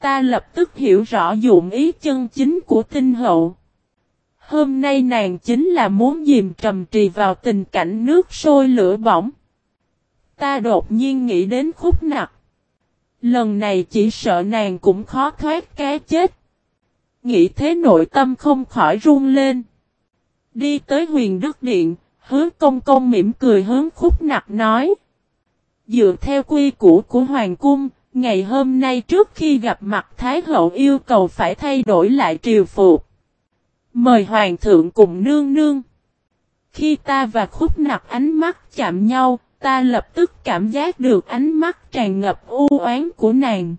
Ta lập tức hiểu rõ dụng ý chân chính của tinh hậu. Hôm nay nàng chính là muốn dìm trầm trì vào tình cảnh nước sôi lửa bỏng. Ta đột nhiên nghĩ đến khúc nặc. Lần này chỉ sợ nàng cũng khó thoát cái chết. Nghĩ thế nội tâm không khỏi run lên. Đi tới huyền đức điện, hứa công công mỉm cười hướng khúc nặc nói. Dựa theo quy củ của hoàng cung, ngày hôm nay trước khi gặp mặt Thái hậu yêu cầu phải thay đổi lại triều phục. Mời hoàng thượng cùng nương nương. Khi ta và khúc nặc ánh mắt chạm nhau, ta lập tức cảm giác được ánh mắt tràn ngập u oán của nàng.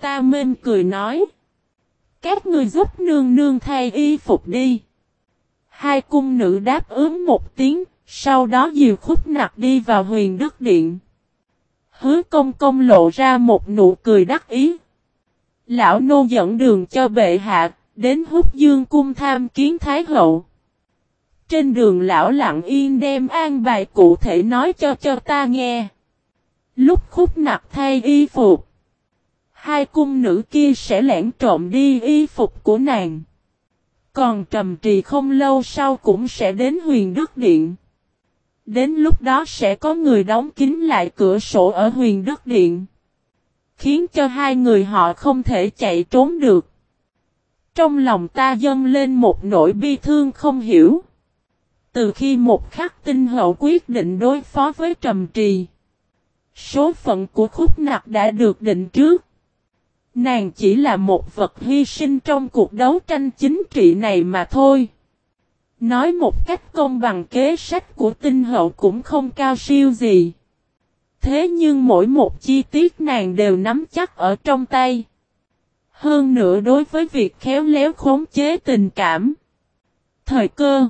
Ta mên cười nói. Các người giúp nương nương thay y phục đi. Hai cung nữ đáp ứng một tiếng, sau đó dìu khúc nặc đi vào huyền đức điện. Hứa công công lộ ra một nụ cười đắc ý. Lão nô dẫn đường cho bệ hạ, đến hút dương cung tham kiến thái hậu. Trên đường lão lặng yên đem an bài cụ thể nói cho cho ta nghe. Lúc khúc nặc thay y phục. Hai cung nữ kia sẽ lẻn trộm đi y phục của nàng. Còn trầm trì không lâu sau cũng sẽ đến huyền đức điện. Đến lúc đó sẽ có người đóng kín lại cửa sổ ở huyền đức điện. Khiến cho hai người họ không thể chạy trốn được. Trong lòng ta dâng lên một nỗi bi thương không hiểu. Từ khi một khắc tinh hậu quyết định đối phó với trầm trì. Số phận của khúc nặc đã được định trước. Nàng chỉ là một vật hy sinh trong cuộc đấu tranh chính trị này mà thôi. Nói một cách công bằng kế sách của tinh hậu cũng không cao siêu gì. Thế nhưng mỗi một chi tiết nàng đều nắm chắc ở trong tay. Hơn nữa đối với việc khéo léo khống chế tình cảm. Thời cơ.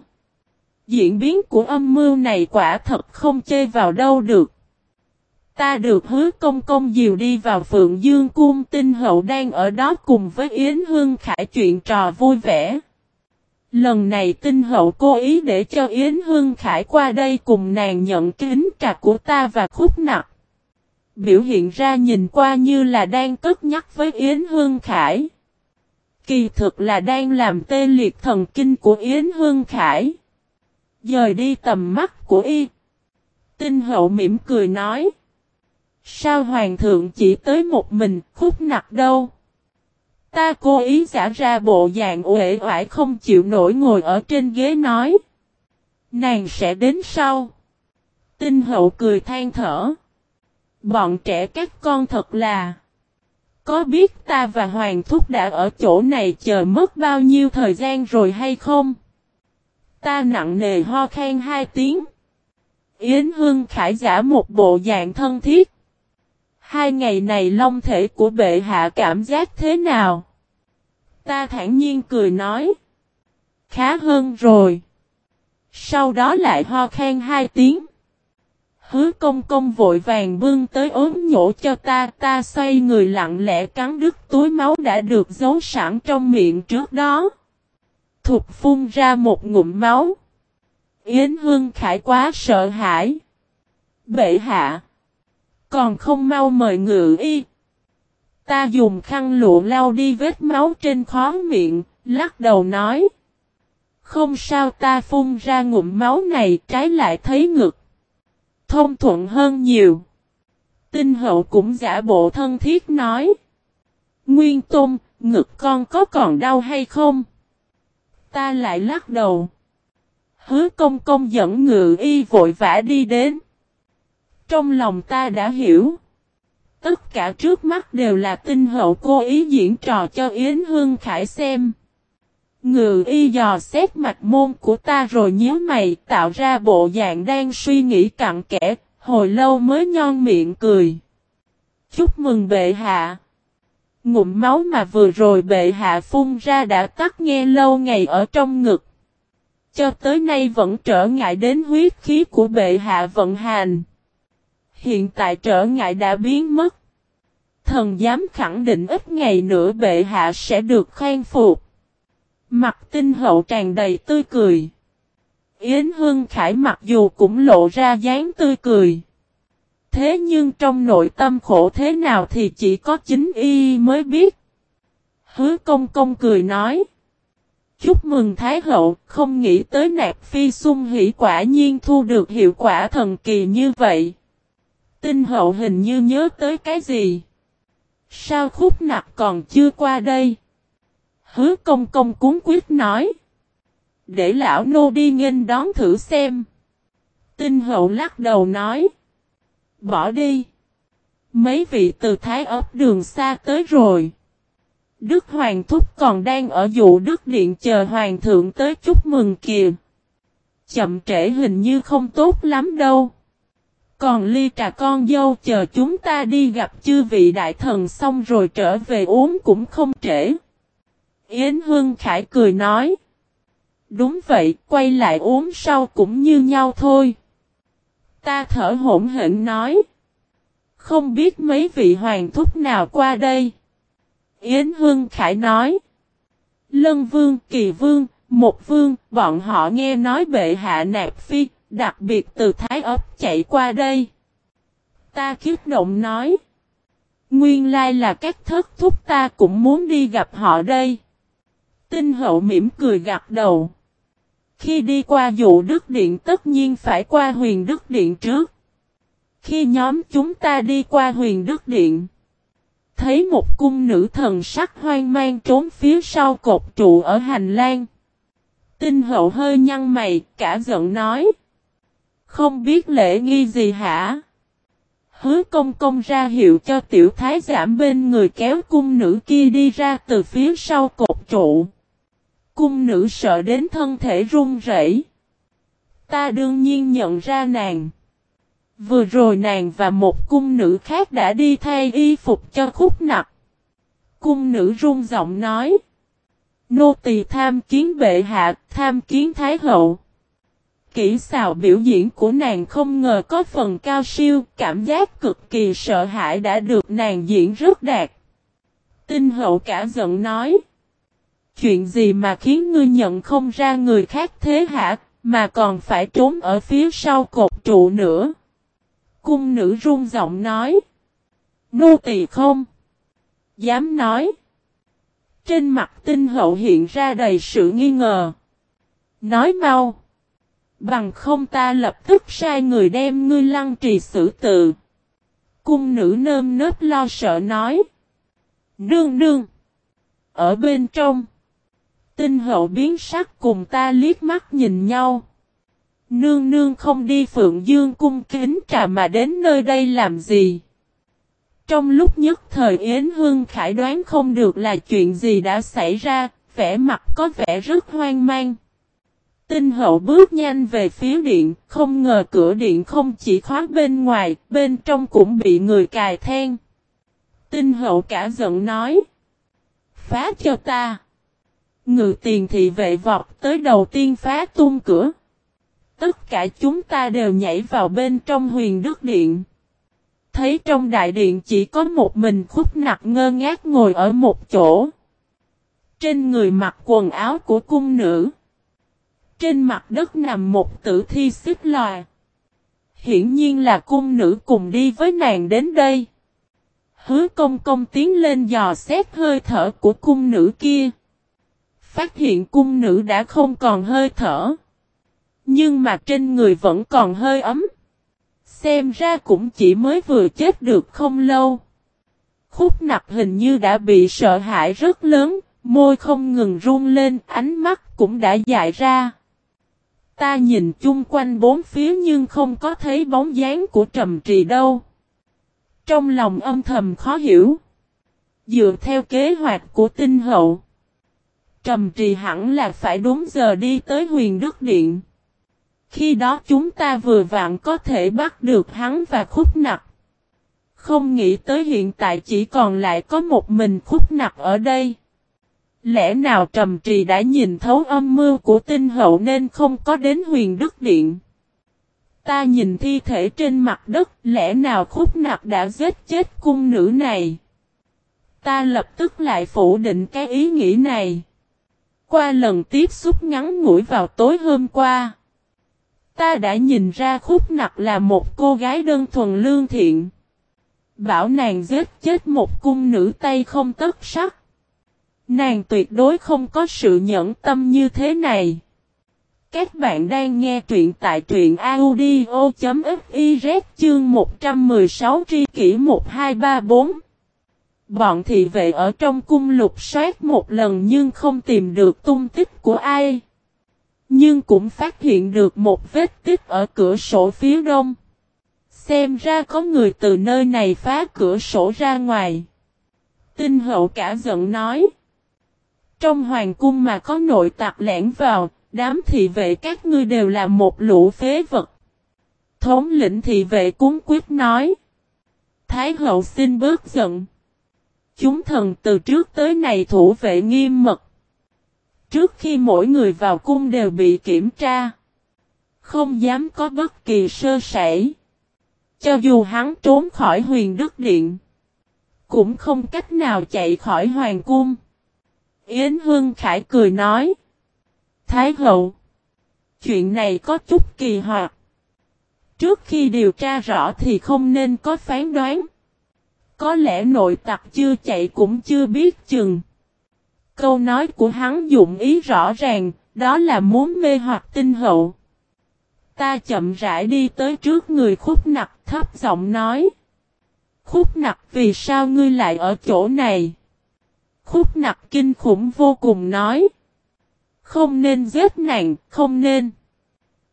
Diễn biến của âm mưu này quả thật không chê vào đâu được. Ta được hứa công công diều đi vào Phượng Dương Cung, tinh hậu đang ở đó cùng với Yến Hương Khải chuyện trò vui vẻ. Lần này tinh hậu cố ý để cho Yến Hương Khải qua đây cùng nàng nhận kính trà của ta và khúc nặng. Biểu hiện ra nhìn qua như là đang cất nhắc với Yến Hương Khải. Kỳ thực là đang làm tê liệt thần kinh của Yến Hương Khải. Dời đi tầm mắt của y. Tinh hậu mỉm cười nói. Sao hoàng thượng chỉ tới một mình, khúc nặc đâu? Ta cố ý giả ra bộ dạng uể oải không chịu nổi ngồi ở trên ghế nói. Nàng sẽ đến sau. Tinh hậu cười than thở. Bọn trẻ các con thật là. Có biết ta và Hoàng Thúc đã ở chỗ này chờ mất bao nhiêu thời gian rồi hay không? Ta nặng nề ho khen hai tiếng. Yến Hương Khải giả một bộ dạng thân thiết. Hai ngày này long thể của bệ hạ cảm giác thế nào? Ta thản nhiên cười nói. Khá hơn rồi. Sau đó lại ho khen hai tiếng. Hứa công công vội vàng bưng tới ốm nhổ cho ta, ta xoay người lặng lẽ cắn đứt túi máu đã được giấu sẵn trong miệng trước đó. Thục phun ra một ngụm máu. Yến Hương Khải quá sợ hãi. Bệ hạ. Còn không mau mời ngự y. Ta dùng khăn lụa lau đi vết máu trên khó miệng, lắc đầu nói. Không sao ta phun ra ngụm máu này trái lại thấy ngực. Thông thuận hơn nhiều. Tinh hậu cũng giả bộ thân thiết nói. Nguyên Tôn, ngực con có còn đau hay không? Ta lại lắc đầu. Hứa công công dẫn ngự y vội vã đi đến. Trong lòng ta đã hiểu. Tất cả trước mắt đều là tinh hậu cố ý diễn trò cho Yến Hương Khải xem. Ngự y dò xét mạch môn của ta rồi nhíu mày tạo ra bộ dạng đang suy nghĩ cặn kẽ, hồi lâu mới nhon miệng cười. Chúc mừng bệ hạ. Ngụm máu mà vừa rồi bệ hạ phun ra đã tắt nghe lâu ngày ở trong ngực. Cho tới nay vẫn trở ngại đến huyết khí của bệ hạ vận hành. Hiện tại trở ngại đã biến mất. Thần dám khẳng định ít ngày nữa bệ hạ sẽ được khen phục. Mặt tinh hậu tràn đầy tươi cười. Yến Hương Khải mặc dù cũng lộ ra dáng tươi cười. Thế nhưng trong nội tâm khổ thế nào thì chỉ có chính y mới biết. Hứa công công cười nói. Chúc mừng Thái Hậu, không nghĩ tới nạp phi sung hỷ quả nhiên thu được hiệu quả thần kỳ như vậy. Tinh hậu hình như nhớ tới cái gì? Sao khúc nạp còn chưa qua đây? Hứa công công cuốn quyết nói. Để lão nô đi nghênh đón thử xem. Tinh hậu lắc đầu nói. Bỏ đi. Mấy vị từ thái ấp đường xa tới rồi. Đức Hoàng Thúc còn đang ở dụ Đức Điện chờ Hoàng thượng tới chúc mừng kìa. Chậm trễ hình như không tốt lắm đâu. Còn ly trà con dâu chờ chúng ta đi gặp chư vị đại thần xong rồi trở về uống cũng không trễ. Yến Hương Khải cười nói. Đúng vậy, quay lại uống sau cũng như nhau thôi. Ta thở hổn hển nói. Không biết mấy vị hoàng thúc nào qua đây. Yến Hương Khải nói. Lân Vương, Kỳ Vương, Một Vương, bọn họ nghe nói bệ hạ nạp phi, đặc biệt từ Thái ấp chạy qua đây. Ta kiếp động nói. Nguyên lai là các thất thúc ta cũng muốn đi gặp họ đây. Tinh hậu mỉm cười gật đầu. Khi đi qua dụ Đức Điện tất nhiên phải qua huyền Đức Điện trước. Khi nhóm chúng ta đi qua huyền Đức Điện. Thấy một cung nữ thần sắc hoang mang trốn phía sau cột trụ ở hành lang. Tinh hậu hơi nhăn mày, cả giận nói. Không biết lễ nghi gì hả? Hứa công công ra hiệu cho tiểu thái giảm bên người kéo cung nữ kia đi ra từ phía sau cột trụ. Cung nữ sợ đến thân thể run rẩy. Ta đương nhiên nhận ra nàng. Vừa rồi nàng và một cung nữ khác đã đi thay y phục cho khúc nặc. Cung nữ run giọng nói. Nô tỳ tham kiến bệ hạ, tham kiến thái hậu. Kỹ xào biểu diễn của nàng không ngờ có phần cao siêu, cảm giác cực kỳ sợ hãi đã được nàng diễn rất đạt. Tinh hậu cả giận nói. Chuyện gì mà khiến ngươi nhận không ra người khác thế hả, mà còn phải trốn ở phía sau cột trụ nữa. Cung nữ run giọng nói. Nô tỳ không. Dám nói. Trên mặt tinh hậu hiện ra đầy sự nghi ngờ. Nói mau. Bằng không ta lập tức sai người đem ngươi lăng trì xử tự. Cung nữ nơm nớp lo sợ nói. Nương nương. Ở bên trong. Tinh hậu biến sắc cùng ta liếc mắt nhìn nhau. Nương nương không đi Phượng Dương cung kính trà mà đến nơi đây làm gì? Trong lúc nhất thời Yến Hương Khải đoán không được là chuyện gì đã xảy ra, vẻ mặt có vẻ rất hoang mang. Tinh hậu bước nhanh về phía điện, không ngờ cửa điện không chỉ khóa bên ngoài, bên trong cũng bị người cài then. Tinh hậu cả giận nói. Phá cho ta. Ngự tiền thị vệ vọt tới đầu tiên phá tung cửa. Tất cả chúng ta đều nhảy vào bên trong huyền đức điện. Thấy trong đại điện chỉ có một mình khúc nặc ngơ ngác ngồi ở một chỗ. Trên người mặc quần áo của cung nữ. Trên mặt đất nằm một tử thi xích loài. Hiển nhiên là cung nữ cùng đi với nàng đến đây. Hứa công công tiến lên dò xét hơi thở của cung nữ kia. Phát hiện cung nữ đã không còn hơi thở. Nhưng mà trên người vẫn còn hơi ấm. Xem ra cũng chỉ mới vừa chết được không lâu. Khúc nặc hình như đã bị sợ hãi rất lớn, môi không ngừng run lên, ánh mắt cũng đã dại ra. Ta nhìn chung quanh bốn phía nhưng không có thấy bóng dáng của trầm trì đâu. Trong lòng âm thầm khó hiểu. Dựa theo kế hoạch của tinh hậu. Trầm trì hẳn là phải đúng giờ đi tới huyền đức điện. Khi đó chúng ta vừa vặn có thể bắt được hắn và khúc nặc. Không nghĩ tới hiện tại chỉ còn lại có một mình khúc nặc ở đây. Lẽ nào trầm trì đã nhìn thấu âm mưu của tinh hậu nên không có đến huyền đức điện. Ta nhìn thi thể trên mặt đất, lẽ nào khúc nặc đã giết chết cung nữ này. Ta lập tức lại phủ định cái ý nghĩ này. Qua lần tiếp xúc ngắn ngủi vào tối hôm qua. Ta đã nhìn ra khúc nặc là một cô gái đơn thuần lương thiện. Bảo nàng giết chết một cung nữ tay không tất sắc. Nàng tuyệt đối không có sự nhẫn tâm như thế này. Các bạn đang nghe truyện tại truyện audio.fiz chương 116 tri kỷ 1234. Bọn thị vệ ở trong cung lục soát một lần nhưng không tìm được tung tích của ai. Nhưng cũng phát hiện được một vết tích ở cửa sổ phía đông. Xem ra có người từ nơi này phá cửa sổ ra ngoài. Tinh hậu cả giận nói. Trong hoàng cung mà có nội tặc lẻn vào, đám thị vệ các ngươi đều là một lũ phế vật. Thống lĩnh thị vệ cuốn quyết nói. Thái hậu xin bớt giận. Chúng thần từ trước tới này thủ vệ nghiêm mật. Trước khi mỗi người vào cung đều bị kiểm tra. Không dám có bất kỳ sơ sẩy. Cho dù hắn trốn khỏi huyền đức điện. Cũng không cách nào chạy khỏi hoàng cung. Yến Hương Khải cười nói. Thái hậu. Chuyện này có chút kỳ hoạt. Trước khi điều tra rõ thì không nên có phán đoán. Có lẽ nội tặc chưa chạy cũng chưa biết chừng. Câu nói của hắn dụng ý rõ ràng, đó là muốn mê hoặc tinh hậu. Ta chậm rãi đi tới trước người khúc nặc thấp giọng nói. Khúc nặc vì sao ngươi lại ở chỗ này? Khúc nặc kinh khủng vô cùng nói. Không nên giết nàng, không nên.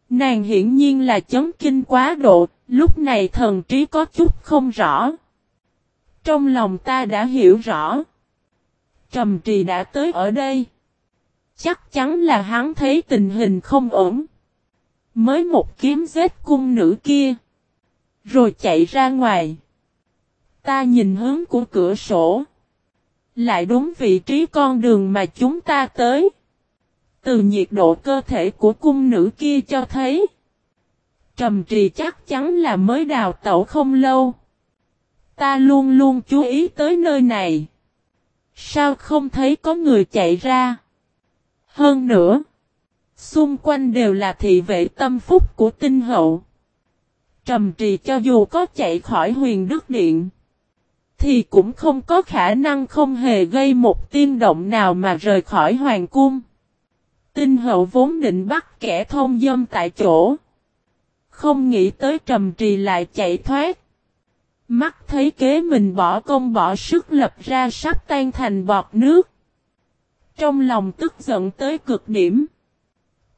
Nàng hiển nhiên là chấn kinh quá độ, lúc này thần trí có chút không rõ. Trong lòng ta đã hiểu rõ. Trầm trì đã tới ở đây. Chắc chắn là hắn thấy tình hình không ổn. Mới một kiếm giết cung nữ kia. Rồi chạy ra ngoài. Ta nhìn hướng của cửa sổ. Lại đúng vị trí con đường mà chúng ta tới. Từ nhiệt độ cơ thể của cung nữ kia cho thấy. Trầm trì chắc chắn là mới đào tẩu không lâu. Ta luôn luôn chú ý tới nơi này. Sao không thấy có người chạy ra? Hơn nữa. Xung quanh đều là thị vệ tâm phúc của tinh hậu. Trầm trì cho dù có chạy khỏi huyền đức điện. Thì cũng không có khả năng không hề gây một tiên động nào mà rời khỏi hoàng cung. Tinh hậu vốn định bắt kẻ thông dâm tại chỗ. Không nghĩ tới trầm trì lại chạy thoát. Mắt thấy kế mình bỏ công bỏ sức lập ra sắp tan thành bọt nước. Trong lòng tức giận tới cực điểm.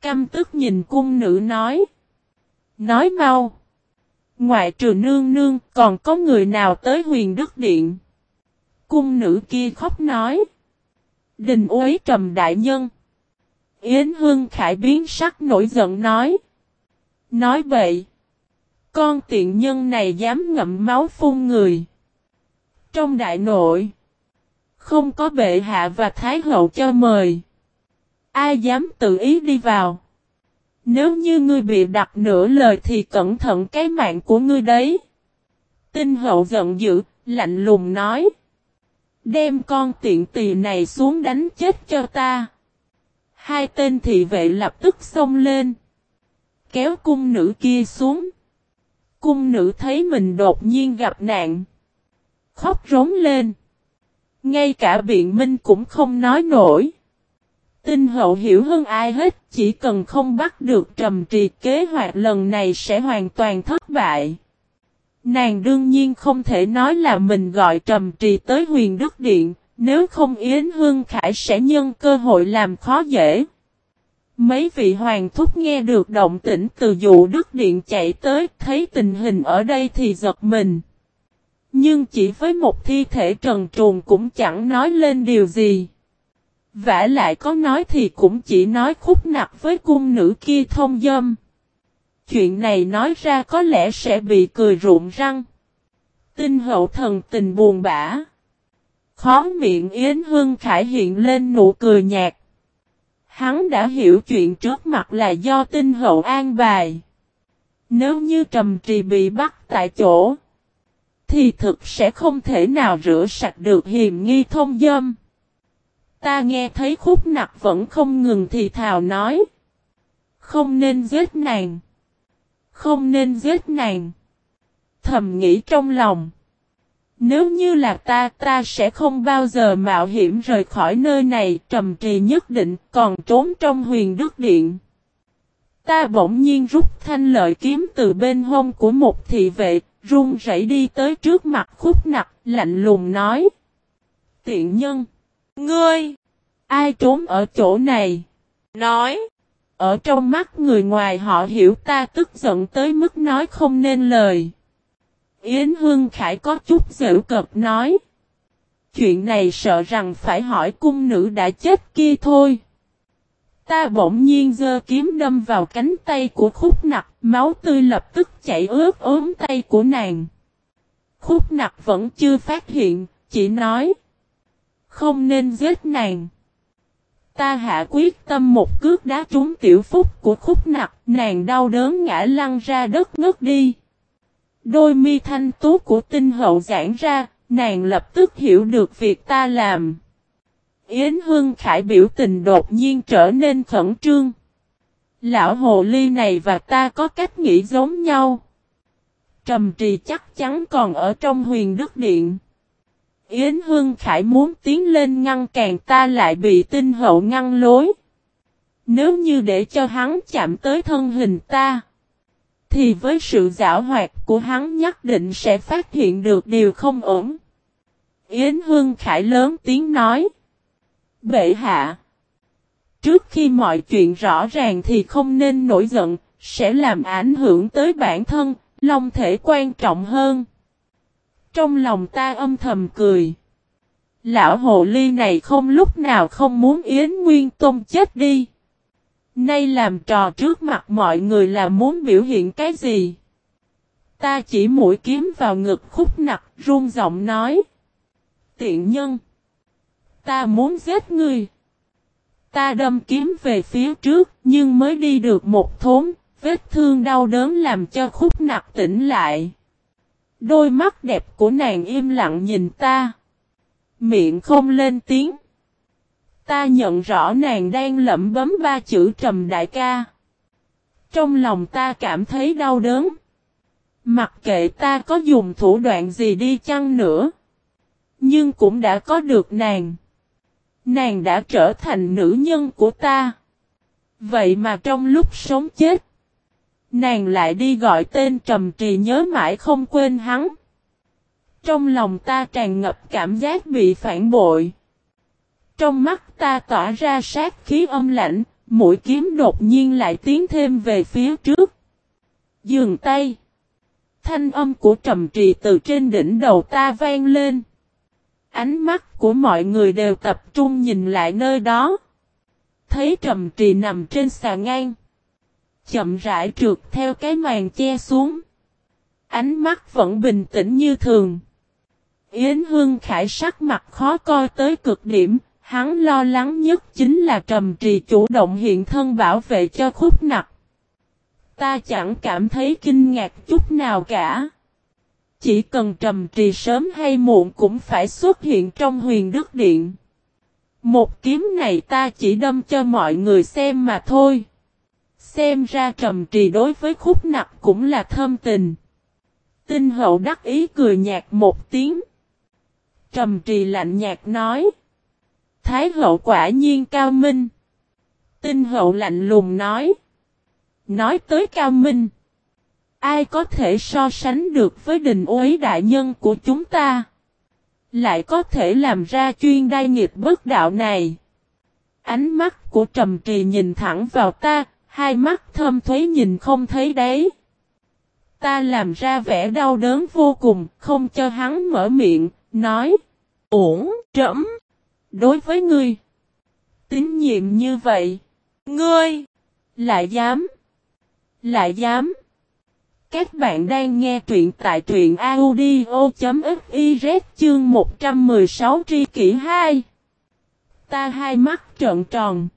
Căm tức nhìn cung nữ nói. Nói mau. Ngoại trừ nương nương, còn có người nào tới huyền đức điện. Cung nữ kia khóc nói. Đình uế trầm đại nhân. Yến Hương Khải biến sắc nổi giận nói. Nói vậy. Con tiện nhân này dám ngậm máu phun người. Trong đại nội. Không có bệ hạ và thái hậu cho mời. Ai dám tự ý đi vào. Nếu như ngươi bị đặt nửa lời thì cẩn thận cái mạng của ngươi đấy. Tinh hậu giận dữ, lạnh lùng nói. Đem con tiện tỳ này xuống đánh chết cho ta. Hai tên thị vệ lập tức xông lên. Kéo cung nữ kia xuống. Cung nữ thấy mình đột nhiên gặp nạn. Khóc rống lên. Ngay cả biện minh cũng không nói nổi. Tinh hậu hiểu hơn ai hết, chỉ cần không bắt được trầm trì kế hoạch lần này sẽ hoàn toàn thất bại. Nàng đương nhiên không thể nói là mình gọi trầm trì tới huyền đức điện, nếu không Yến Hương Khải sẽ nhân cơ hội làm khó dễ. Mấy vị hoàng thúc nghe được động tĩnh từ dụ đức điện chạy tới, thấy tình hình ở đây thì giật mình. Nhưng chỉ với một thi thể trần truồng cũng chẳng nói lên điều gì vả lại có nói thì cũng chỉ nói khúc nặc với cung nữ kia thông dâm. Chuyện này nói ra có lẽ sẽ bị cười rụng răng. Tinh hậu thần tình buồn bã. Khó miệng Yến Hương Khải hiện lên nụ cười nhạt. Hắn đã hiểu chuyện trước mặt là do tinh hậu an bài. Nếu như trầm trì bị bắt tại chỗ, thì thực sẽ không thể nào rửa sạch được hiềm nghi thông dâm. Ta nghe thấy khúc nặc vẫn không ngừng thì thào nói. Không nên giết nàng. Không nên giết nàng. Thầm nghĩ trong lòng. Nếu như là ta, ta sẽ không bao giờ mạo hiểm rời khỏi nơi này, trầm trì nhất định còn trốn trong huyền đức điện. Ta bỗng nhiên rút thanh lợi kiếm từ bên hông của một thị vệ, run rẩy đi tới trước mặt khúc nặc, lạnh lùng nói. Tiện nhân! Ngươi! Ai trốn ở chỗ này? Nói! Ở trong mắt người ngoài họ hiểu ta tức giận tới mức nói không nên lời. Yến Hương Khải có chút dễu cợt nói. Chuyện này sợ rằng phải hỏi cung nữ đã chết kia thôi. Ta bỗng nhiên giơ kiếm đâm vào cánh tay của khúc nặc, máu tươi lập tức chảy ướt ốm tay của nàng. Khúc nặc vẫn chưa phát hiện, chỉ nói. Không nên giết nàng. Ta hạ quyết tâm một cước đá trúng tiểu phúc của khúc nặc, nàng đau đớn ngã lăn ra đất ngất đi. Đôi mi thanh tú của tinh hậu giãn ra, nàng lập tức hiểu được việc ta làm. Yến Hương Khải biểu tình đột nhiên trở nên khẩn trương. Lão hồ ly này và ta có cách nghĩ giống nhau. Trầm trì chắc chắn còn ở trong huyền đức điện. Yến Hương Khải muốn tiến lên ngăn càng ta lại bị tinh hậu ngăn lối. Nếu như để cho hắn chạm tới thân hình ta, thì với sự giả hoạt của hắn nhất định sẽ phát hiện được điều không ổn. Yến Hương Khải lớn tiếng nói. Bệ hạ. Trước khi mọi chuyện rõ ràng thì không nên nổi giận, sẽ làm ảnh hưởng tới bản thân, lòng thể quan trọng hơn. Trong lòng ta âm thầm cười. Lão hồ ly này không lúc nào không muốn Yến Nguyên Tôn chết đi. Nay làm trò trước mặt mọi người là muốn biểu hiện cái gì? Ta chỉ mũi kiếm vào ngực khúc nặc, run giọng nói. Tiện nhân! Ta muốn giết ngươi! Ta đâm kiếm về phía trước, nhưng mới đi được một thốn, vết thương đau đớn làm cho khúc nặc tỉnh lại. Đôi mắt đẹp của nàng im lặng nhìn ta. Miệng không lên tiếng. Ta nhận rõ nàng đang lẩm bấm ba chữ trầm đại ca. Trong lòng ta cảm thấy đau đớn. Mặc kệ ta có dùng thủ đoạn gì đi chăng nữa. Nhưng cũng đã có được nàng. Nàng đã trở thành nữ nhân của ta. Vậy mà trong lúc sống chết. Nàng lại đi gọi tên trầm trì nhớ mãi không quên hắn. Trong lòng ta tràn ngập cảm giác bị phản bội. Trong mắt ta tỏa ra sát khí âm lạnh, mũi kiếm đột nhiên lại tiến thêm về phía trước. Dường tay. Thanh âm của trầm trì từ trên đỉnh đầu ta vang lên. Ánh mắt của mọi người đều tập trung nhìn lại nơi đó. Thấy trầm trì nằm trên xà ngang. Chậm rãi trượt theo cái màn che xuống. Ánh mắt vẫn bình tĩnh như thường. Yến Hương Khải sắc mặt khó coi tới cực điểm, hắn lo lắng nhất chính là trầm trì chủ động hiện thân bảo vệ cho khúc nặc. Ta chẳng cảm thấy kinh ngạc chút nào cả. Chỉ cần trầm trì sớm hay muộn cũng phải xuất hiện trong huyền đức điện. Một kiếm này ta chỉ đâm cho mọi người xem mà thôi. Xem ra trầm trì đối với khúc nặc cũng là thơm tình. Tinh hậu đắc ý cười nhạt một tiếng. Trầm trì lạnh nhạt nói. Thái hậu quả nhiên cao minh. Tinh hậu lạnh lùng nói. Nói tới cao minh. Ai có thể so sánh được với đình uế đại nhân của chúng ta? Lại có thể làm ra chuyên đai nghiệp bất đạo này. Ánh mắt của trầm trì nhìn thẳng vào ta, hai mắt thơm thuế nhìn không thấy đấy. Ta làm ra vẻ đau đớn vô cùng, không cho hắn mở miệng, nói. Ổn trẫm Đối với ngươi. Tín nhiệm như vậy. Ngươi. Lại dám. Lại dám. Các bạn đang nghe truyện tại truyện audio.fiz chương 116 tri kỷ 2. Ta hai mắt trợn tròn.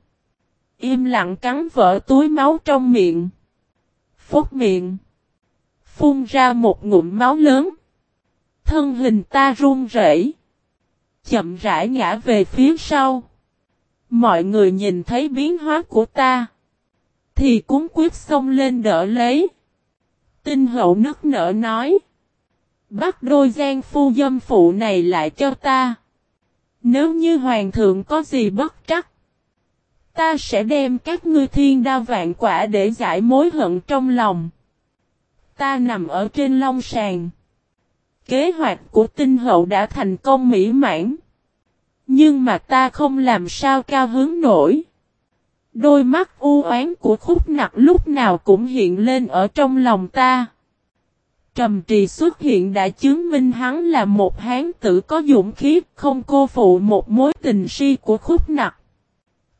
Im lặng cắn vỡ túi máu trong miệng. Phốt miệng. Phun ra một ngụm máu lớn. Thân hình ta run rẩy chậm rãi ngã về phía sau. Mọi người nhìn thấy biến hóa của ta. Thì cuốn quyết xông lên đỡ lấy. Tinh hậu nức nở nói. Bắt đôi gian phu dâm phụ này lại cho ta. Nếu như hoàng thượng có gì bất trắc. Ta sẽ đem các ngươi thiên đa vạn quả để giải mối hận trong lòng. Ta nằm ở trên long sàn. Kế hoạch của tinh hậu đã thành công mỹ mãn. Nhưng mà ta không làm sao cao hướng nổi. Đôi mắt u oán của khúc nặc lúc nào cũng hiện lên ở trong lòng ta. Trầm trì xuất hiện đã chứng minh hắn là một hán tử có dũng khí, không cô phụ một mối tình si của khúc nặc.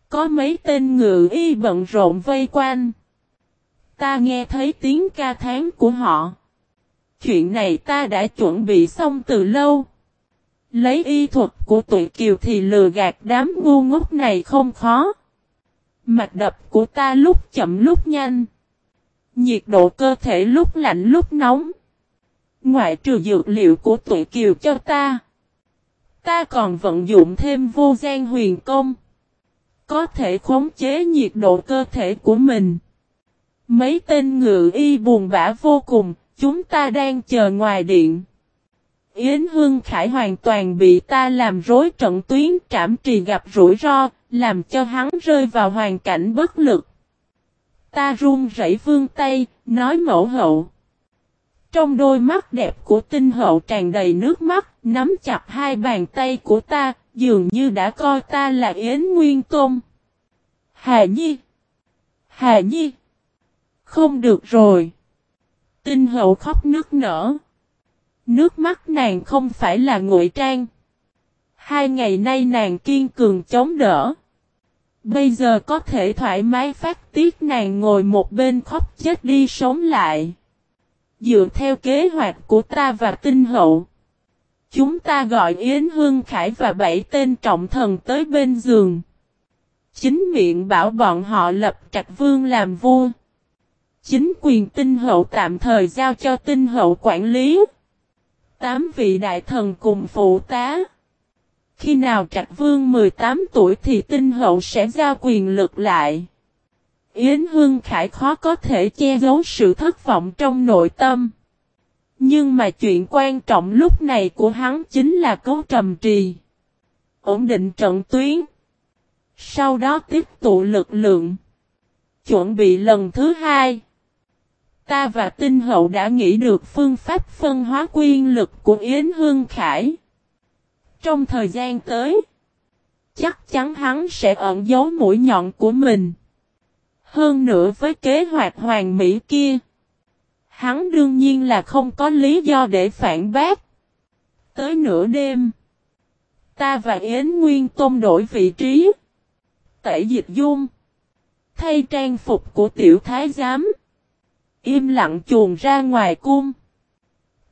Có mấy tên ngự y bận rộn vây quanh. Ta nghe thấy tiếng ca tháng của họ. Chuyện này ta đã chuẩn bị xong từ lâu. Lấy y thuật của tụi kiều thì lừa gạt đám ngu ngốc này không khó. Mạch đập của ta lúc chậm lúc nhanh. Nhiệt độ cơ thể lúc lạnh lúc nóng. Ngoại trừ dược liệu của tụi kiều cho ta. Ta còn vận dụng thêm vô gian huyền công. Có thể khống chế nhiệt độ cơ thể của mình. Mấy tên ngự y buồn bã vô cùng, chúng ta đang chờ ngoài điện. Yến Hương Khải hoàn toàn bị ta làm rối trận tuyến trảm trì gặp rủi ro, làm cho hắn rơi vào hoàn cảnh bất lực. Ta run rẩy vương tay, nói mẫu hậu. Trong đôi mắt đẹp của tinh hậu tràn đầy nước mắt, nắm chặt hai bàn tay của ta, dường như đã coi ta là Yến Nguyên Tôn. Hà Nhi! Hà Nhi! Không được rồi! Tinh hậu khóc nước nở. Nước mắt nàng không phải là ngụy trang. Hai ngày nay nàng kiên cường chống đỡ. Bây giờ có thể thoải mái phát tiết nàng ngồi một bên khóc chết đi sống lại. Dựa theo kế hoạch của ta và tinh hậu. Chúng ta gọi Yến Hương Khải và bảy tên trọng thần tới bên giường. Chính miệng bảo bọn họ lập trạch vương làm vua. Chính quyền tinh hậu tạm thời giao cho tinh hậu quản lý. Tám vị đại thần cùng phụ tá. Khi nào trạch vương 18 tuổi thì tinh hậu sẽ giao quyền lực lại. Yến Hương Khải khó có thể che giấu sự thất vọng trong nội tâm. Nhưng mà chuyện quan trọng lúc này của hắn chính là cấu trầm trì. Ổn định trận tuyến. Sau đó tiếp tụ lực lượng. Chuẩn bị lần thứ hai. Ta và tinh hậu đã nghĩ được phương pháp phân hóa quyên lực của Yến Hương Khải. Trong thời gian tới, chắc chắn hắn sẽ ẩn giấu mũi nhọn của mình. Hơn nữa với kế hoạch hoàn mỹ kia, hắn đương nhiên là không có lý do để phản bác. Tới nửa đêm, ta và Yến Nguyên Tôn đổi vị trí. Tẩy dịch dung, thay trang phục của tiểu thái giám. Im lặng chuồn ra ngoài cung.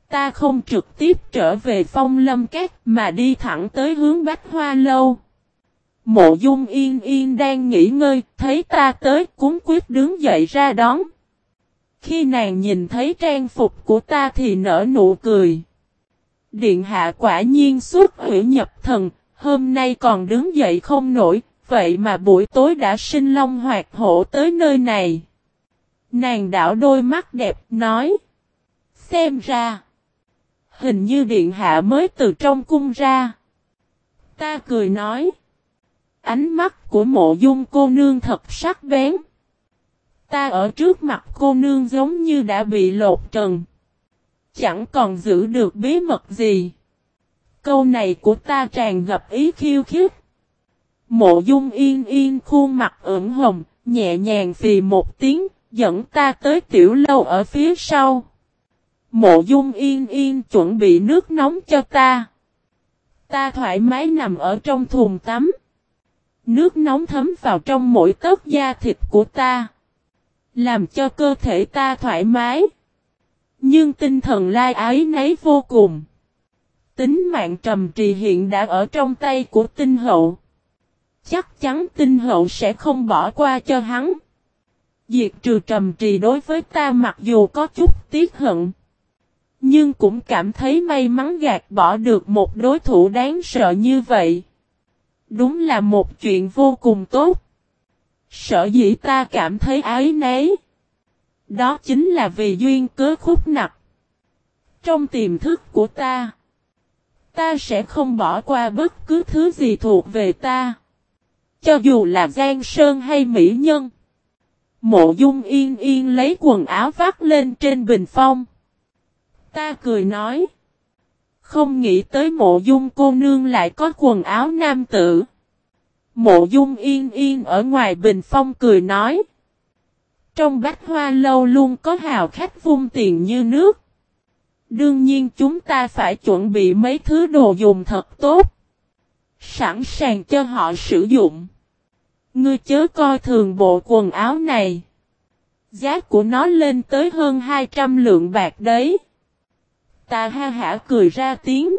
Ta không trực tiếp trở về phong lâm cát mà đi thẳng tới hướng bách hoa lâu. Mộ dung yên yên đang nghỉ ngơi, thấy ta tới cuốn quyết đứng dậy ra đón. Khi nàng nhìn thấy trang phục của ta thì nở nụ cười. Điện hạ quả nhiên suốt hủy nhập thần, hôm nay còn đứng dậy không nổi, vậy mà buổi tối đã sinh long hoạt hổ tới nơi này. Nàng đảo đôi mắt đẹp nói. Xem ra. Hình như điện hạ mới từ trong cung ra. Ta cười nói. Ánh mắt của mộ dung cô nương thật sắc bén. Ta ở trước mặt cô nương giống như đã bị lột trần. Chẳng còn giữ được bí mật gì. Câu này của ta tràn ngập ý khiêu khích. Mộ dung yên yên khuôn mặt ửng hồng, nhẹ nhàng phì một tiếng, dẫn ta tới tiểu lâu ở phía sau. Mộ dung yên yên chuẩn bị nước nóng cho ta. Ta thoải mái nằm ở trong thùng tắm. Nước nóng thấm vào trong mỗi tấc da thịt của ta. Làm cho cơ thể ta thoải mái. Nhưng tinh thần lai ái nấy vô cùng. Tính mạng trầm trì hiện đã ở trong tay của tinh hậu. Chắc chắn tinh hậu sẽ không bỏ qua cho hắn. Diệt trừ trầm trì đối với ta mặc dù có chút tiếc hận. Nhưng cũng cảm thấy may mắn gạt bỏ được một đối thủ đáng sợ như vậy. Đúng là một chuyện vô cùng tốt. Sợ dĩ ta cảm thấy ái nấy. Đó chính là vì duyên cớ khúc nặc. Trong tiềm thức của ta, ta sẽ không bỏ qua bất cứ thứ gì thuộc về ta. Cho dù là Giang Sơn hay Mỹ Nhân. Mộ dung yên yên lấy quần áo vắt lên trên bình phong. Ta cười nói. Không nghĩ tới mộ dung cô nương lại có quần áo nam tử. Mộ dung yên yên ở ngoài bình phong cười nói. Trong bách hoa lâu luôn có hào khách vung tiền như nước. Đương nhiên chúng ta phải chuẩn bị mấy thứ đồ dùng thật tốt. Sẵn sàng cho họ sử dụng. Ngươi chớ coi thường bộ quần áo này. Giá của nó lên tới hơn 200 lượng bạc đấy. Ta ha hả cười ra tiếng.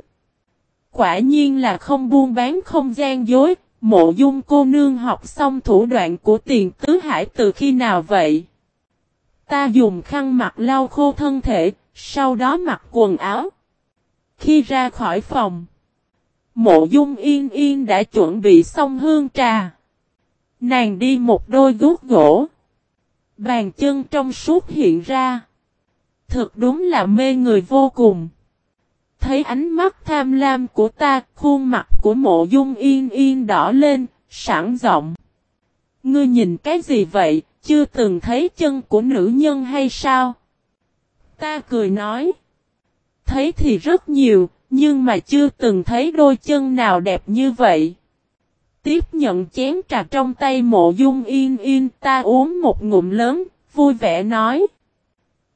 Quả nhiên là không buôn bán không gian dối, mộ dung cô nương học xong thủ đoạn của tiền tứ hải từ khi nào vậy? Ta dùng khăn mặt lau khô thân thể, sau đó mặc quần áo. Khi ra khỏi phòng, mộ dung yên yên đã chuẩn bị xong hương trà. Nàng đi một đôi guốc gỗ. Bàn chân trong suốt hiện ra. Thực đúng là mê người vô cùng. Thấy ánh mắt tham lam của ta, khuôn mặt của mộ dung yên yên đỏ lên, sẵn giọng. Ngươi nhìn cái gì vậy, chưa từng thấy chân của nữ nhân hay sao? Ta cười nói. Thấy thì rất nhiều, nhưng mà chưa từng thấy đôi chân nào đẹp như vậy. Tiếp nhận chén trà trong tay mộ dung yên yên ta uống một ngụm lớn, vui vẻ nói.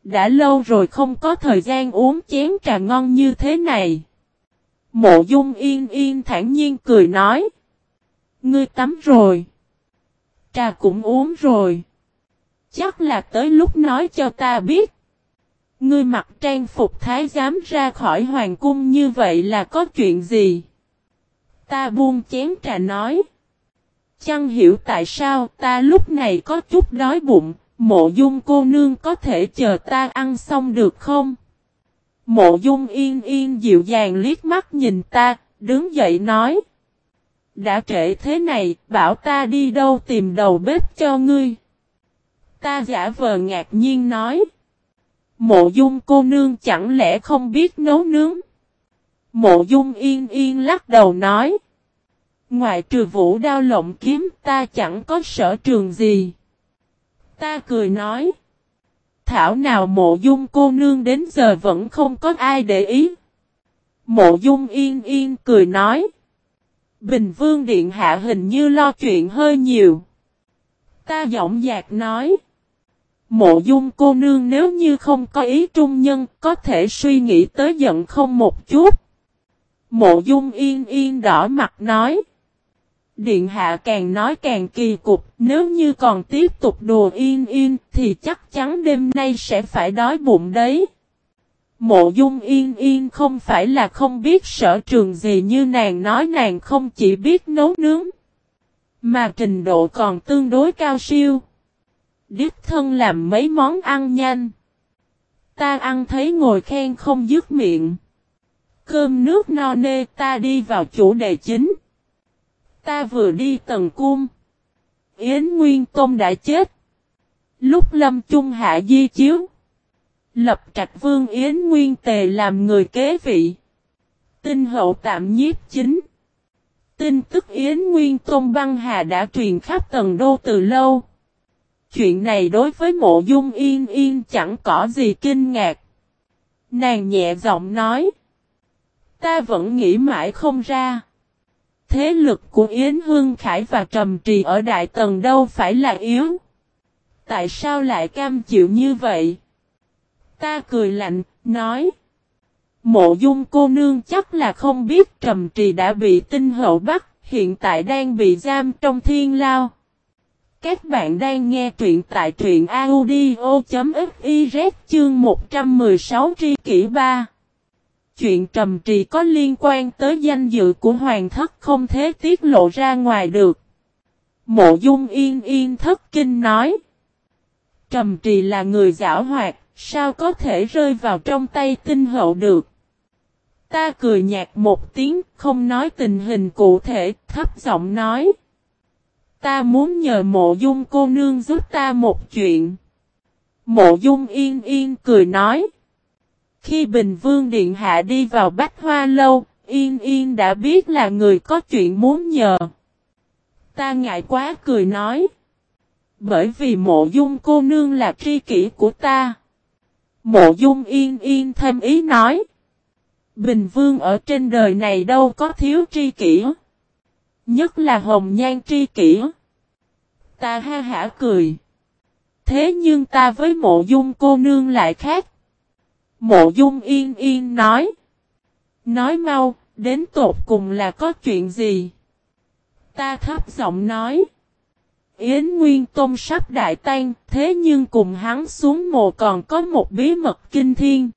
Đã lâu rồi không có thời gian uống chén trà ngon như thế này. Mộ dung yên yên thản nhiên cười nói. Ngươi tắm rồi. Trà cũng uống rồi. Chắc là tới lúc nói cho ta biết. Ngươi mặc trang phục thái giám ra khỏi hoàng cung như vậy là có chuyện gì? Ta buông chén trà nói. Chăng hiểu tại sao ta lúc này có chút đói bụng, mộ dung cô nương có thể chờ ta ăn xong được không? Mộ dung yên yên dịu dàng liếc mắt nhìn ta, đứng dậy nói. Đã trễ thế này, bảo ta đi đâu tìm đầu bếp cho ngươi. Ta giả vờ ngạc nhiên nói. Mộ dung cô nương chẳng lẽ không biết nấu nướng? Mộ dung yên yên lắc đầu nói. Ngoài trừ vũ đao lộng kiếm ta chẳng có sở trường gì. Ta cười nói. Thảo nào mộ dung cô nương đến giờ vẫn không có ai để ý. Mộ dung yên yên cười nói. Bình vương điện hạ hình như lo chuyện hơi nhiều. Ta giọng dạc nói. Mộ dung cô nương nếu như không có ý trung nhân có thể suy nghĩ tới giận không một chút. Mộ dung yên yên đỏ mặt nói. Điện hạ càng nói càng kỳ cục, nếu như còn tiếp tục đùa yên yên thì chắc chắn đêm nay sẽ phải đói bụng đấy. Mộ dung yên yên không phải là không biết sở trường gì như nàng nói nàng không chỉ biết nấu nướng, mà trình độ còn tương đối cao siêu. Điếp thân làm mấy món ăn nhanh. Ta ăn thấy ngồi khen không dứt miệng. Cơm nước no nê ta đi vào chủ đề chính. Ta vừa đi tầng cung. Yến Nguyên Tôn đã chết. Lúc lâm trung hạ di chiếu. Lập trạch vương Yến Nguyên Tề làm người kế vị. Tinh hậu tạm nhiếp chính. Tin tức Yến Nguyên Tôn băng hà đã truyền khắp tầng đô từ lâu. Chuyện này đối với mộ dung yên yên chẳng có gì kinh ngạc. Nàng nhẹ giọng nói. Ta vẫn nghĩ mãi không ra. Thế lực của Yến Hương Khải và Trầm Trì ở Đại Tần đâu phải là yếu. Tại sao lại cam chịu như vậy? Ta cười lạnh, nói. Mộ dung cô nương chắc là không biết Trầm Trì đã bị tinh hậu bắt, hiện tại đang bị giam trong thiên lao. Các bạn đang nghe truyện tại truyện audio.fiz chương 116 tri kỷ 3 chuyện trầm trì có liên quan tới danh dự của hoàng thất không thể tiết lộ ra ngoài được. Mộ dung yên yên thất kinh nói. Trầm trì là người giả hoạt, sao có thể rơi vào trong tay tinh hậu được. Ta cười nhạt một tiếng, không nói tình hình cụ thể, thấp giọng nói. Ta muốn nhờ mộ dung cô nương giúp ta một chuyện. Mộ dung yên yên cười nói. Khi Bình Vương Điện Hạ đi vào Bách Hoa Lâu, Yên Yên đã biết là người có chuyện muốn nhờ. Ta ngại quá cười nói. Bởi vì mộ dung cô nương là tri kỷ của ta. Mộ dung Yên Yên thêm ý nói. Bình Vương ở trên đời này đâu có thiếu tri kỷ. Nhất là hồng nhan tri kỷ. Ta ha hả cười. Thế nhưng ta với mộ dung cô nương lại khác. Mộ dung yên yên nói. Nói mau, đến tột cùng là có chuyện gì? Ta thấp giọng nói. Yến Nguyên Tôn sắp đại tan, thế nhưng cùng hắn xuống mộ còn có một bí mật kinh thiên.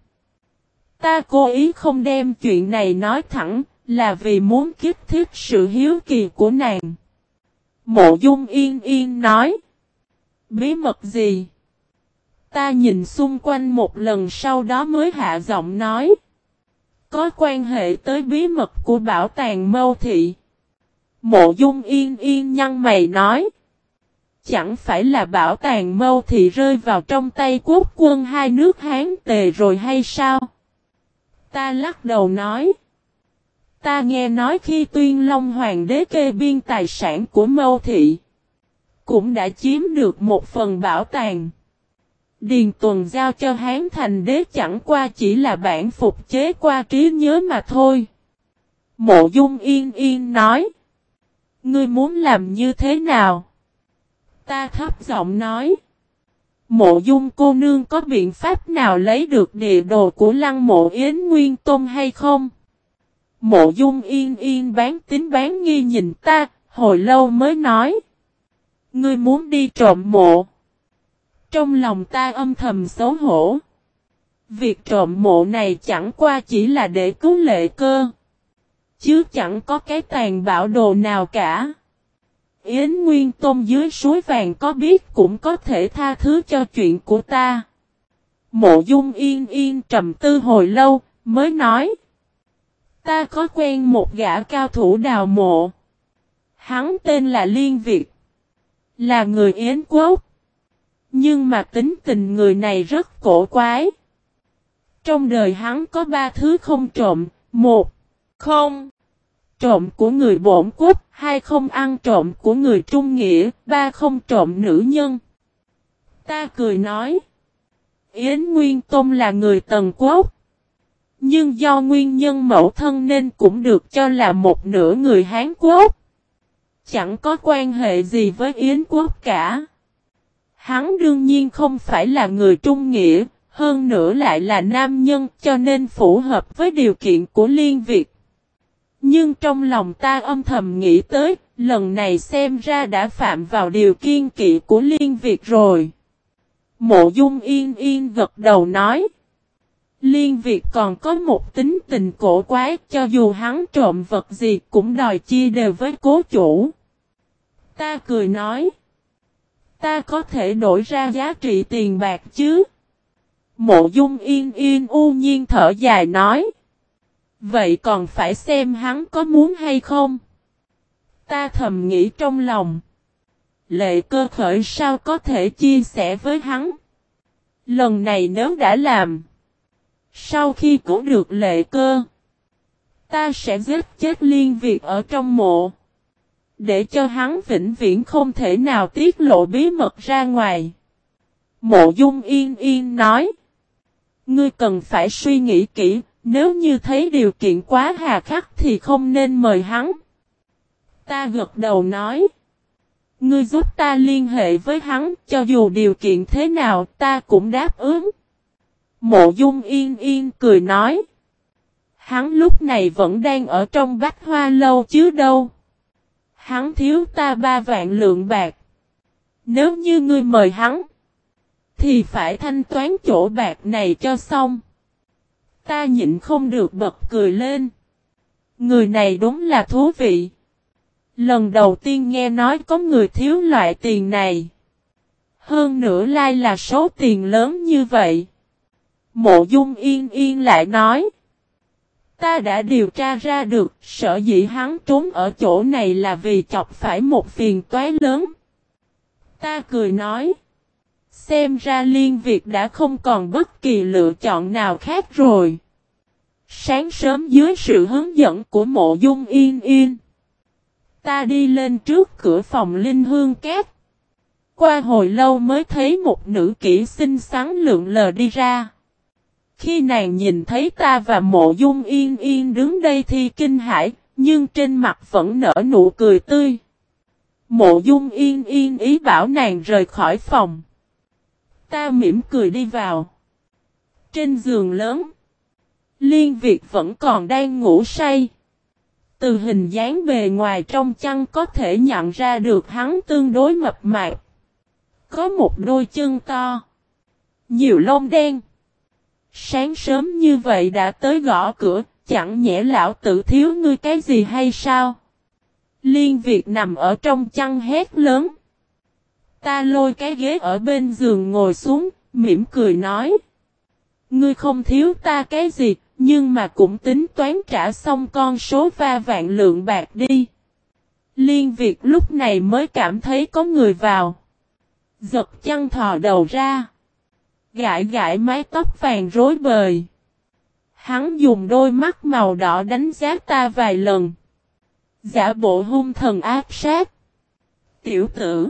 Ta cố ý không đem chuyện này nói thẳng, là vì muốn kích thích sự hiếu kỳ của nàng. Mộ Dung Yên Yên nói. Bí mật gì? Ta nhìn xung quanh một lần sau đó mới hạ giọng nói. Có quan hệ tới bí mật của bảo tàng mâu thị. Mộ dung yên yên nhăn mày nói. Chẳng phải là bảo tàng mâu thị rơi vào trong tay quốc quân hai nước Hán tề rồi hay sao? Ta lắc đầu nói. Ta nghe nói khi tuyên long hoàng đế kê biên tài sản của mâu thị. Cũng đã chiếm được một phần bảo tàng. Điền tuần giao cho Hán thành đế chẳng qua chỉ là bản phục chế qua trí nhớ mà thôi. Mộ dung yên yên nói. Ngươi muốn làm như thế nào? Ta thấp giọng nói. Mộ dung cô nương có biện pháp nào lấy được địa đồ của lăng mộ Yến Nguyên Tôn hay không? Mộ dung yên yên bán tính bán nghi nhìn ta, hồi lâu mới nói. Ngươi muốn đi trộm mộ. Trong lòng ta âm thầm xấu hổ. Việc trộm mộ này chẳng qua chỉ là để cứu lệ cơ. Chứ chẳng có cái tàn bạo đồ nào cả. Yến Nguyên Tôn dưới suối vàng có biết cũng có thể tha thứ cho chuyện của ta. Mộ dung yên yên trầm tư hồi lâu, mới nói. Ta có quen một gã cao thủ đào mộ. Hắn tên là Liên Việt. Là người Yến Quốc. Nhưng mà tính tình người này rất cổ quái. Trong đời hắn có ba thứ không trộm. Một, không. Trộm của người bổn quốc. Hai không ăn trộm của người trung nghĩa. Ba không trộm nữ nhân. Ta cười nói. Yến Nguyên Tôn là người tần quốc. Nhưng do nguyên nhân mẫu thân nên cũng được cho là một nửa người Hán Quốc. Chẳng có quan hệ gì với Yến Quốc cả. Hắn đương nhiên không phải là người trung nghĩa, hơn nữa lại là nam nhân cho nên phù hợp với điều kiện của Liên Việt. Nhưng trong lòng ta âm thầm nghĩ tới, lần này xem ra đã phạm vào điều kiên kỵ của Liên Việt rồi. Mộ Dung Yên Yên gật đầu nói. Liên Việt còn có một tính tình cổ quái cho dù hắn trộm vật gì cũng đòi chia đều với cố chủ. Ta cười nói. Ta có thể đổi ra giá trị tiền bạc chứ? Mộ dung yên yên u nhiên thở dài nói. Vậy còn phải xem hắn có muốn hay không? Ta thầm nghĩ trong lòng. Lệ cơ khởi sao có thể chia sẻ với hắn? Lần này nếu đã làm. Sau khi cũng được lệ cơ. Ta sẽ giết chết liên việc ở trong mộ. Để cho hắn vĩnh viễn không thể nào tiết lộ bí mật ra ngoài. Mộ dung yên yên nói. Ngươi cần phải suy nghĩ kỹ, nếu như thấy điều kiện quá hà khắc thì không nên mời hắn. Ta gật đầu nói. Ngươi giúp ta liên hệ với hắn, cho dù điều kiện thế nào ta cũng đáp ứng. Mộ dung yên yên cười nói. Hắn lúc này vẫn đang ở trong bách hoa lâu chứ đâu. Hắn thiếu ta ba vạn lượng bạc. Nếu như ngươi mời hắn, thì phải thanh toán chỗ bạc này cho xong. Ta nhịn không được bật cười lên. Người này đúng là thú vị. Lần đầu tiên nghe nói có người thiếu loại tiền này. Hơn nữa lai là số tiền lớn như vậy. Mộ dung yên yên lại nói. Ta đã điều tra ra được, sợ dĩ hắn trốn ở chỗ này là vì chọc phải một phiền toái lớn. Ta cười nói. Xem ra Liên việc đã không còn bất kỳ lựa chọn nào khác rồi. Sáng sớm dưới sự hướng dẫn của mộ dung yên yên. Ta đi lên trước cửa phòng Linh Hương két, Qua hồi lâu mới thấy một nữ kỹ xinh xắn lượng lờ đi ra. Khi nàng nhìn thấy ta và mộ dung yên yên đứng đây thì kinh hãi, nhưng trên mặt vẫn nở nụ cười tươi. Mộ dung yên yên ý bảo nàng rời khỏi phòng. Ta mỉm cười đi vào. Trên giường lớn. Liên Việt vẫn còn đang ngủ say. Từ hình dáng bề ngoài trong chăn có thể nhận ra được hắn tương đối mập mạp. Có một đôi chân to. Nhiều lông đen. Sáng sớm như vậy đã tới gõ cửa, chẳng nhẽ lão tự thiếu ngươi cái gì hay sao? Liên Việt nằm ở trong chăn hét lớn. Ta lôi cái ghế ở bên giường ngồi xuống, mỉm cười nói. Ngươi không thiếu ta cái gì, nhưng mà cũng tính toán trả xong con số va vạn lượng bạc đi. Liên Việt lúc này mới cảm thấy có người vào. Giật chăn thò đầu ra. Gãi gãi mái tóc vàng rối bời. Hắn dùng đôi mắt màu đỏ đánh giá ta vài lần. Giả bộ hung thần áp sát. Tiểu tử.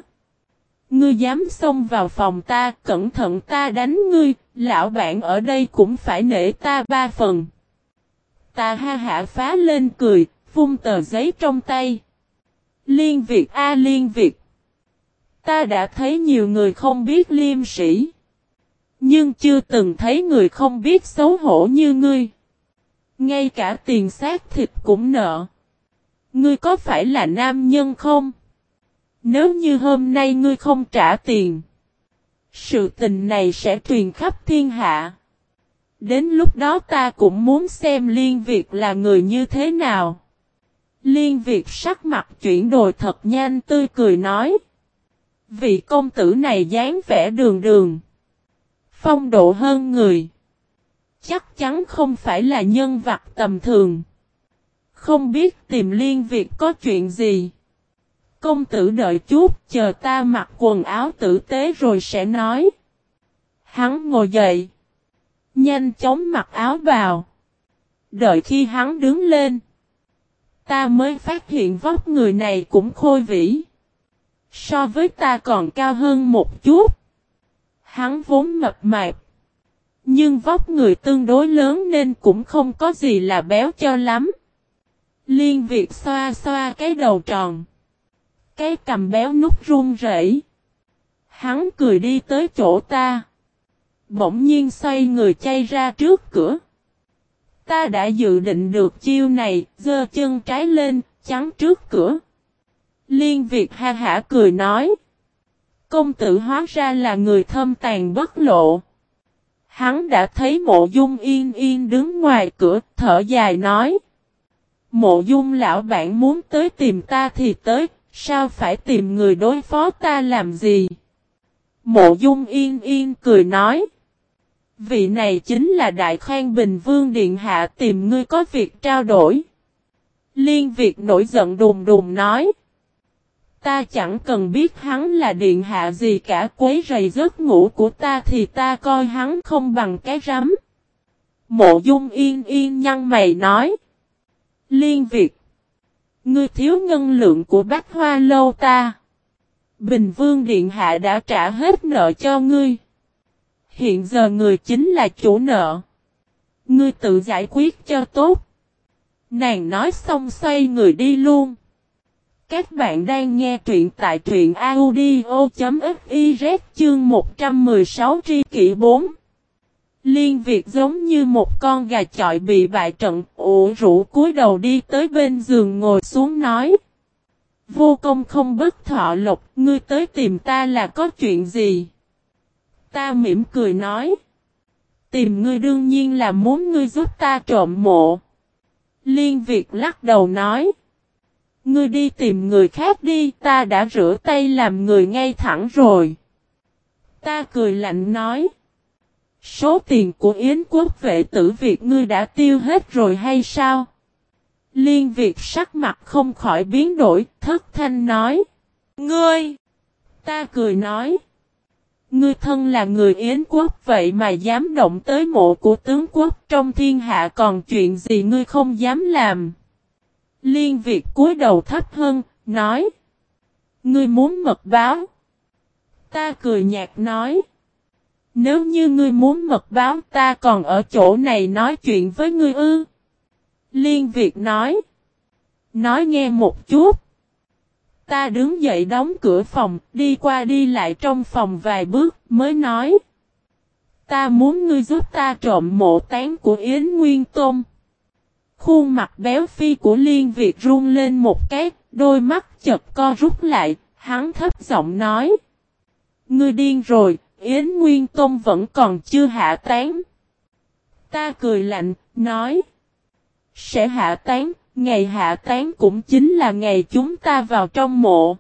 Ngươi dám xông vào phòng ta, cẩn thận ta đánh ngươi, lão bạn ở đây cũng phải nể ta ba phần. Ta ha hạ phá lên cười, phun tờ giấy trong tay. Liên Việt A Liên Việt. Ta đã thấy nhiều người không biết liêm sĩ. Nhưng chưa từng thấy người không biết xấu hổ như ngươi. Ngay cả tiền xác thịt cũng nợ. Ngươi có phải là nam nhân không? Nếu như hôm nay ngươi không trả tiền. Sự tình này sẽ truyền khắp thiên hạ. Đến lúc đó ta cũng muốn xem Liên Việt là người như thế nào. Liên Việt sắc mặt chuyển đổi thật nhanh, tươi cười nói. Vị công tử này dáng vẻ đường đường. Phong độ hơn người. Chắc chắn không phải là nhân vật tầm thường. Không biết tìm liên việc có chuyện gì. Công tử đợi chút, chờ ta mặc quần áo tử tế rồi sẽ nói. Hắn ngồi dậy. Nhanh chóng mặc áo vào. Đợi khi hắn đứng lên. Ta mới phát hiện vóc người này cũng khôi vĩ. So với ta còn cao hơn một chút. Hắn vốn mập mạp. Nhưng vóc người tương đối lớn nên cũng không có gì là béo cho lắm. Liên Việt xoa xoa cái đầu tròn. Cái cầm béo nút run rẩy. Hắn cười đi tới chỗ ta. Bỗng nhiên xoay người chay ra trước cửa. Ta đã dự định được chiêu này, giơ chân trái lên, chắn trước cửa. Liên Việt ha hả cười nói. Công tử hóa ra là người thâm tàn bất lộ. Hắn đã thấy mộ dung yên yên đứng ngoài cửa, thở dài nói. Mộ dung lão bạn muốn tới tìm ta thì tới, sao phải tìm người đối phó ta làm gì? Mộ dung yên yên cười nói. Vị này chính là Đại Khang Bình Vương Điện Hạ tìm ngươi có việc trao đổi. Liên Việt nổi giận đùng đùng nói. Ta chẳng cần biết hắn là điện hạ gì cả, quấy rầy giấc ngủ của ta thì ta coi hắn không bằng cái rắm. Mộ dung yên yên nhăn mày nói. Liên Việt. Ngươi thiếu ngân lượng của bách hoa lâu ta. Bình Vương Điện Hạ đã trả hết nợ cho ngươi. Hiện giờ người chính là chủ nợ. Ngươi tự giải quyết cho tốt. Nàng nói xong xoay người đi luôn. Các bạn đang nghe truyện tại truyện audio.fiz chương 116 tri kỷ 4. Liên Việt giống như một con gà chọi bị bại trận, ủ rũ cúi đầu đi tới bên giường ngồi xuống nói. Vô công không bất thọ lộc, ngươi tới tìm ta là có chuyện gì? Ta mỉm cười nói. Tìm ngươi đương nhiên là muốn ngươi giúp ta trộm mộ. Liên Việt lắc đầu nói. Ngươi đi tìm người khác đi, ta đã rửa tay làm người ngay thẳng rồi. Ta cười lạnh nói. Số tiền của Yến quốc vệ tử Việt ngươi đã tiêu hết rồi hay sao? Liên Việt sắc mặt không khỏi biến đổi, thất thanh nói. Ngươi! Ta cười nói. Ngươi thân là người Yến quốc vậy mà dám động tới mộ của tướng quốc trong thiên hạ còn chuyện gì ngươi không dám làm. Liên Việt cúi đầu thấp hơn, nói. Ngươi muốn mật báo. Ta cười nhạt nói. Nếu như ngươi muốn mật báo ta còn ở chỗ này nói chuyện với ngươi ư. Liên Việt nói. Nói nghe một chút. Ta đứng dậy đóng cửa phòng, đi qua đi lại trong phòng vài bước, mới nói. Ta muốn ngươi giúp ta trộm mộ tán của Yến Nguyên Tôn. Khuôn mặt béo phi của Liên Việt run lên một cái, đôi mắt chật co rút lại, hắn thấp giọng nói. Ngươi điên rồi, Yến Nguyên Tôn vẫn còn chưa hạ tán. Ta cười lạnh, nói. Sẽ hạ tán, ngày hạ tán cũng chính là ngày chúng ta vào trong mộ.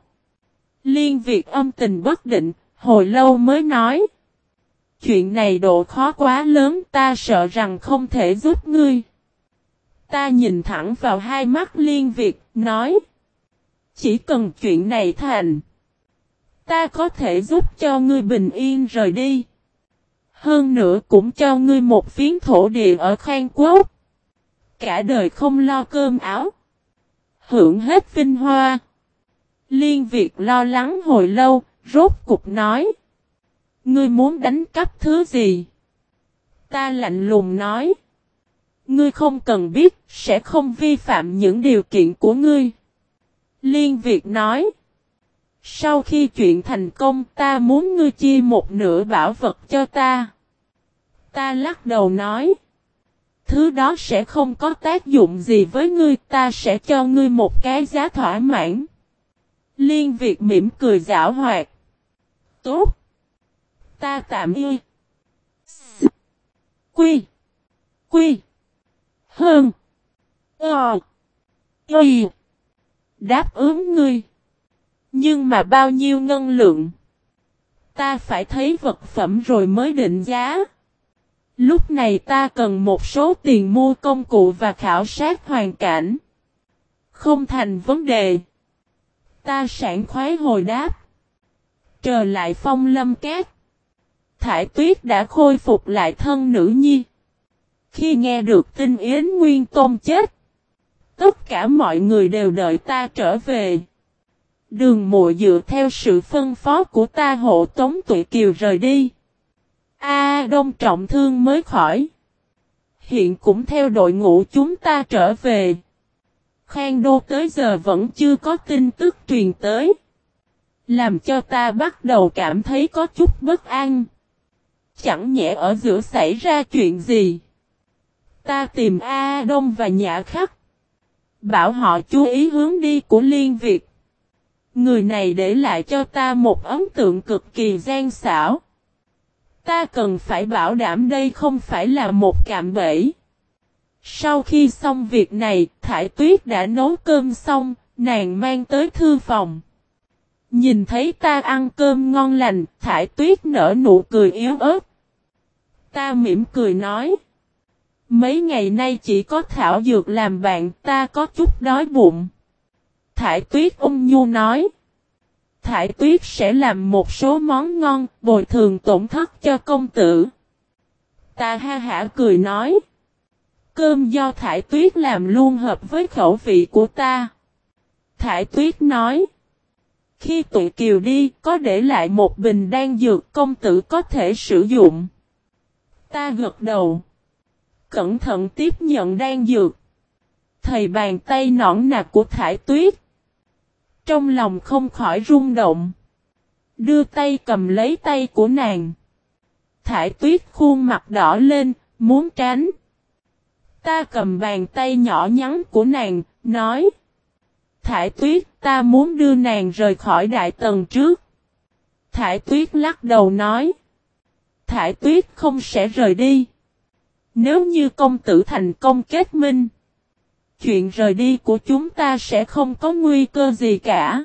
Liên Việt âm tình bất định, hồi lâu mới nói. Chuyện này độ khó quá lớn ta sợ rằng không thể giúp ngươi. Ta nhìn thẳng vào hai mắt Liên Việt, nói. Chỉ cần chuyện này thành. Ta có thể giúp cho ngươi bình yên rời đi. Hơn nữa cũng cho ngươi một phiến thổ địa ở Khang Quốc. Cả đời không lo cơm áo. Hưởng hết vinh hoa. Liên Việt lo lắng hồi lâu, rốt cục nói. Ngươi muốn đánh cắp thứ gì? Ta lạnh lùng nói. Ngươi không cần biết, sẽ không vi phạm những điều kiện của ngươi. Liên Việt nói. Sau khi chuyện thành công ta muốn ngươi chia một nửa bảo vật cho ta. Ta lắc đầu nói. Thứ đó sẽ không có tác dụng gì với ngươi ta sẽ cho ngươi một cái giá thỏa mãn. Liên Việt mỉm cười giả hoạt. Tốt. Ta tạm y. Quy. Quy. Hơn. Ờ. Y. Đáp ứng ngươi. Nhưng mà bao nhiêu ngân lượng? Ta phải thấy vật phẩm rồi mới định giá. Lúc này ta cần một số tiền mua công cụ và khảo sát hoàn cảnh. Không thành vấn đề. Ta sẵn khoái hồi đáp. Trở lại phong lâm cát. Thải tuyết đã khôi phục lại thân nữ nhi. Khi nghe được tin Yến Nguyên Tôn chết. Tất cả mọi người đều đợi ta trở về. Đường mộ dựa theo sự phân phó của ta hộ tống tụi kiều rời đi. A đông trọng thương mới khỏi. Hiện cũng theo đội ngũ chúng ta trở về. Khang đô tới giờ vẫn chưa có tin tức truyền tới. Làm cho ta bắt đầu cảm thấy có chút bất an. Chẳng nhẽ ở giữa xảy ra chuyện gì. Ta tìm A Đông và Nhã Khắc. Bảo họ chú ý hướng đi của Liên Việt. Người này để lại cho ta một ấn tượng cực kỳ gian xảo. Ta cần phải bảo đảm đây không phải là một cạm bẫy. Sau khi xong việc này, Thải Tuyết đã nấu cơm xong, nàng mang tới thư phòng. Nhìn thấy ta ăn cơm ngon lành, Thải Tuyết nở nụ cười yếu ớt. Ta mỉm cười nói. Mấy ngày nay chỉ có thảo dược làm bạn ta có chút đói bụng. Thải tuyết ung nhu nói. Thải tuyết sẽ làm một số món ngon, bồi thường tổn thất cho công tử. Ta ha hả cười nói. Cơm do thải tuyết làm luôn hợp với khẩu vị của ta. Thải tuyết nói. Khi tụi kiều đi, có để lại một bình đan dược công tử có thể sử dụng. Ta gật đầu. Cẩn thận tiếp nhận đan dược. Thầy bàn tay nõn nạc của thải tuyết. Trong lòng không khỏi rung động. Đưa tay cầm lấy tay của nàng. Thải tuyết khuôn mặt đỏ lên, muốn tránh. Ta cầm bàn tay nhỏ nhắn của nàng, nói. Thải tuyết, ta muốn đưa nàng rời khỏi đại tầng trước. Thải tuyết lắc đầu nói. Thải tuyết không sẽ rời đi. Nếu như công tử thành công kết minh chuyện rời đi của chúng ta sẽ không có nguy cơ gì cả.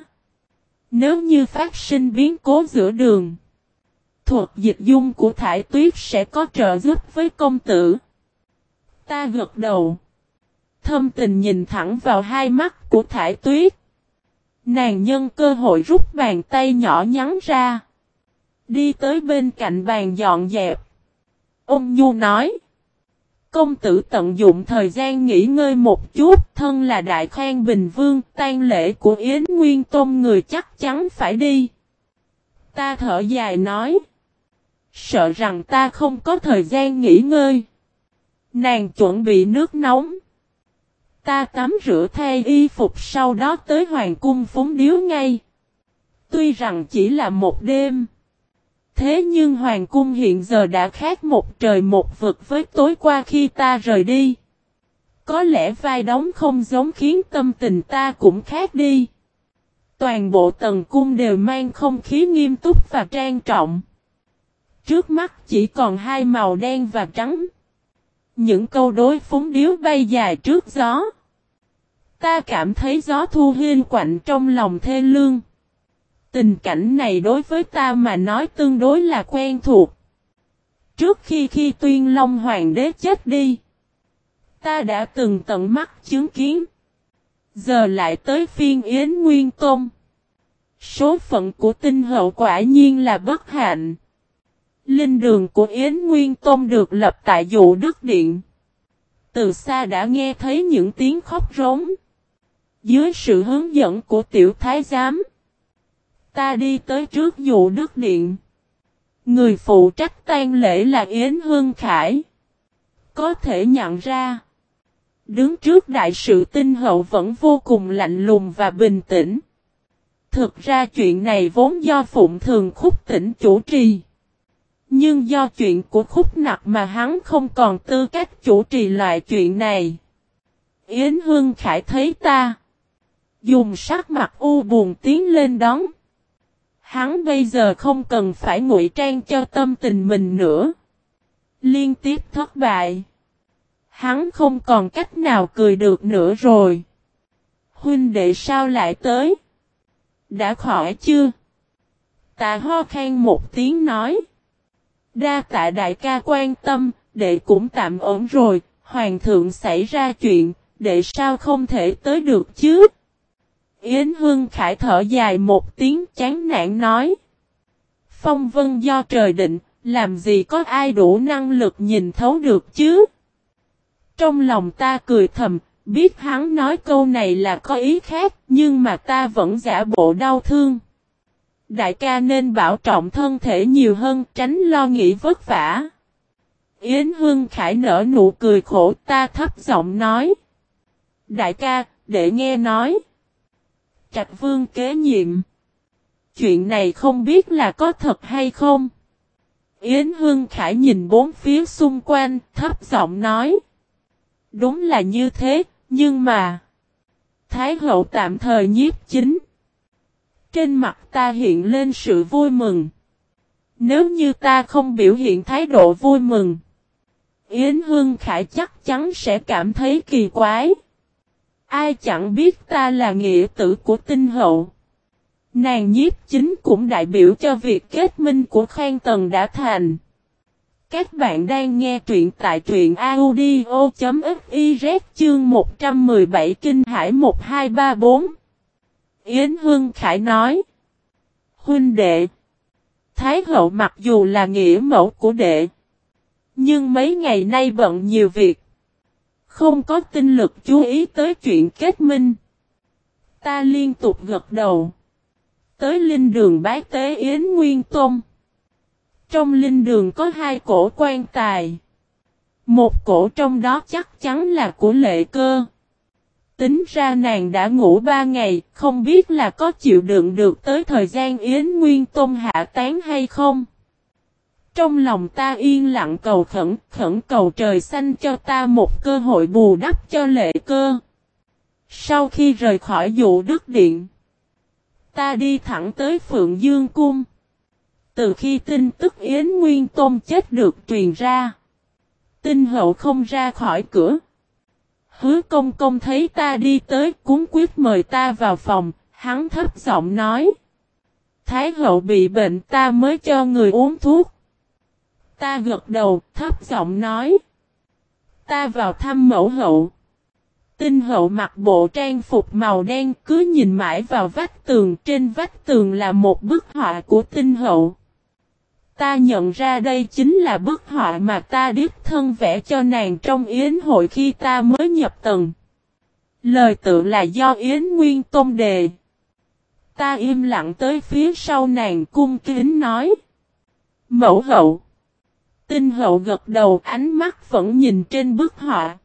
Nếu như phát sinh biến cố giữa đường, thuật dịch dung của thải tuyết sẽ có trợ giúp với công tử. Ta gật đầu. Thâm tình nhìn thẳng vào hai mắt của thải tuyết. Nàng nhân cơ hội rút bàn tay nhỏ nhắn ra. Đi tới bên cạnh bàn dọn dẹp. Ông Nhu nói. Công tử tận dụng thời gian nghỉ ngơi một chút, thân là đại khoan bình vương, tang lễ của Yến Nguyên Tôn người chắc chắn phải đi. Ta thở dài nói. Sợ rằng ta không có thời gian nghỉ ngơi. Nàng chuẩn bị nước nóng. Ta tắm rửa thay y phục sau đó tới hoàng cung phúng điếu ngay. Tuy rằng chỉ là một đêm. Thế nhưng hoàng cung hiện giờ đã khác một trời một vực với tối qua khi ta rời đi. Có lẽ vai đóng không giống khiến tâm tình ta cũng khác đi. Toàn bộ tầng cung đều mang không khí nghiêm túc và trang trọng. Trước mắt chỉ còn hai màu đen và trắng. Những câu đối phúng điếu bay dài trước gió. Ta cảm thấy gió thu hiên quạnh trong lòng thê lương. Tình cảnh này đối với ta mà nói tương đối là quen thuộc. Trước khi khi tuyên long hoàng đế chết đi. Ta đã từng tận mắt chứng kiến. Giờ lại tới phiên Yến Nguyên Tôn. Số phận của tinh hậu quả nhiên là bất hạnh. Linh đường của Yến Nguyên Tôn được lập tại dụ Đức Điện. Từ xa đã nghe thấy những tiếng khóc rống. Dưới sự hướng dẫn của tiểu thái giám. Ta đi tới trước dụ Đức Điện. Người phụ trách tang lễ là Yến Hương Khải. Có thể nhận ra. Đứng trước đại sự tinh hậu vẫn vô cùng lạnh lùng và bình tĩnh. Thực ra chuyện này vốn do Phụng Thường Khúc tỉnh chủ trì. Nhưng do chuyện của Khúc Nặc mà hắn không còn tư cách chủ trì loại chuyện này. Yến Hương Khải thấy ta. Dùng sắc mặt u buồn tiến lên đón. Hắn bây giờ không cần phải ngụy trang cho tâm tình mình nữa. Liên tiếp thất bại. Hắn không còn cách nào cười được nữa rồi. Huynh đệ sao lại tới? Đã khỏi chưa? Tạ ho khen một tiếng nói. Đa tạ đại ca quan tâm, đệ cũng tạm ổn rồi, hoàng thượng xảy ra chuyện, đệ sao không thể tới được chứ? Yến Hương Khải thở dài một tiếng chán nản nói. Phong vân do trời định, làm gì có ai đủ năng lực nhìn thấu được chứ? Trong lòng ta cười thầm, biết hắn nói câu này là có ý khác, nhưng mà ta vẫn giả bộ đau thương. Đại ca nên bảo trọng thân thể nhiều hơn, tránh lo nghĩ vất vả. Yến Hương Khải nở nụ cười khổ ta thấp giọng nói. Đại ca, để nghe nói. Trạch vương kế nhiệm. Chuyện này không biết là có thật hay không. Yến Hương Khải nhìn bốn phía xung quanh, thấp giọng nói. Đúng là như thế, nhưng mà... Thái hậu tạm thời nhiếp chính. Trên mặt ta hiện lên sự vui mừng. Nếu như ta không biểu hiện thái độ vui mừng. Yến Hương Khải chắc chắn sẽ cảm thấy kỳ quái. Ai chẳng biết ta là nghĩa tử của tinh hậu. Nàng nhiếp chính cũng đại biểu cho việc kết minh của Khang Tần đã thành. Các bạn đang nghe truyện tại truyện audio.fiz chương 117 Kinh Hải 1234. Yến Hương Khải nói. Huynh đệ. Thái hậu mặc dù là nghĩa mẫu của đệ. Nhưng mấy ngày nay bận nhiều việc. Không có tinh lực chú ý tới chuyện kết minh. Ta liên tục gật đầu. Tới linh đường bái tế Yến Nguyên Tôn. Trong linh đường có hai cổ quan tài. Một cổ trong đó chắc chắn là của lệ cơ. Tính ra nàng đã ngủ ba ngày, không biết là có chịu đựng được tới thời gian Yến Nguyên Tôn hạ tán hay không. Trong lòng ta yên lặng cầu khẩn, khẩn cầu trời xanh cho ta một cơ hội bù đắp cho lệ cơ. Sau khi rời khỏi dụ đức điện, ta đi thẳng tới Phượng Dương Cung. Từ khi tin tức Yến Nguyên Tôn chết được truyền ra, tinh hậu không ra khỏi cửa. Hứa công công thấy ta đi tới cúng quyết mời ta vào phòng, hắn thấp giọng nói. Thái hậu bị bệnh ta mới cho người uống thuốc. Ta gật đầu, thấp giọng nói. Ta vào thăm mẫu hậu. Tinh hậu mặc bộ trang phục màu đen cứ nhìn mãi vào vách tường. Trên vách tường là một bức họa của tinh hậu. Ta nhận ra đây chính là bức họa mà ta đích thân vẽ cho nàng trong yến hội khi ta mới nhập tầng. Lời tự là do Yến Nguyên Tôn đề. Ta im lặng tới phía sau nàng cung kính nói. Mẫu hậu. Tinh hậu gật đầu ánh mắt vẫn nhìn trên bức họa.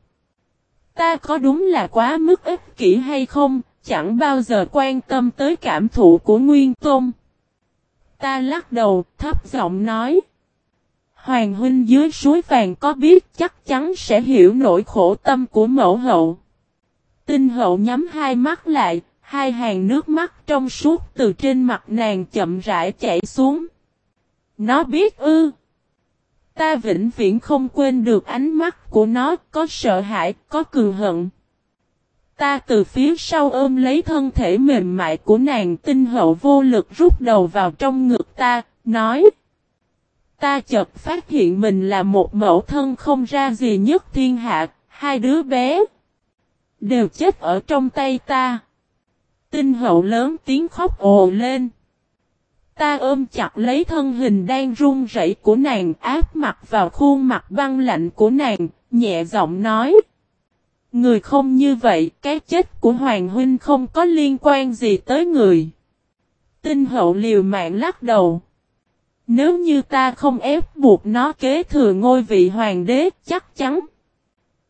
Ta có đúng là quá mức ích kỷ hay không, chẳng bao giờ quan tâm tới cảm thụ của Nguyên Tôn. Ta lắc đầu, thấp giọng nói. Hoàng huynh dưới suối vàng có biết chắc chắn sẽ hiểu nỗi khổ tâm của mẫu hậu. Tinh hậu nhắm hai mắt lại, hai hàng nước mắt trong suốt từ trên mặt nàng chậm rãi chảy xuống. Nó biết ư. Ta vĩnh viễn không quên được ánh mắt của nó, có sợ hãi, có cường hận. Ta từ phía sau ôm lấy thân thể mềm mại của nàng tinh hậu vô lực rút đầu vào trong ngực ta, nói. Ta chợt phát hiện mình là một mẫu thân không ra gì nhất thiên hạ, hai đứa bé. Đều chết ở trong tay ta. Tinh hậu lớn tiếng khóc ồ lên. Ta ôm chặt lấy thân hình đang run rẩy của nàng áp mặt vào khuôn mặt băng lạnh của nàng, nhẹ giọng nói. Người không như vậy, cái chết của Hoàng Huynh không có liên quan gì tới người. Tinh hậu liều mạng lắc đầu. Nếu như ta không ép buộc nó kế thừa ngôi vị hoàng đế, chắc chắn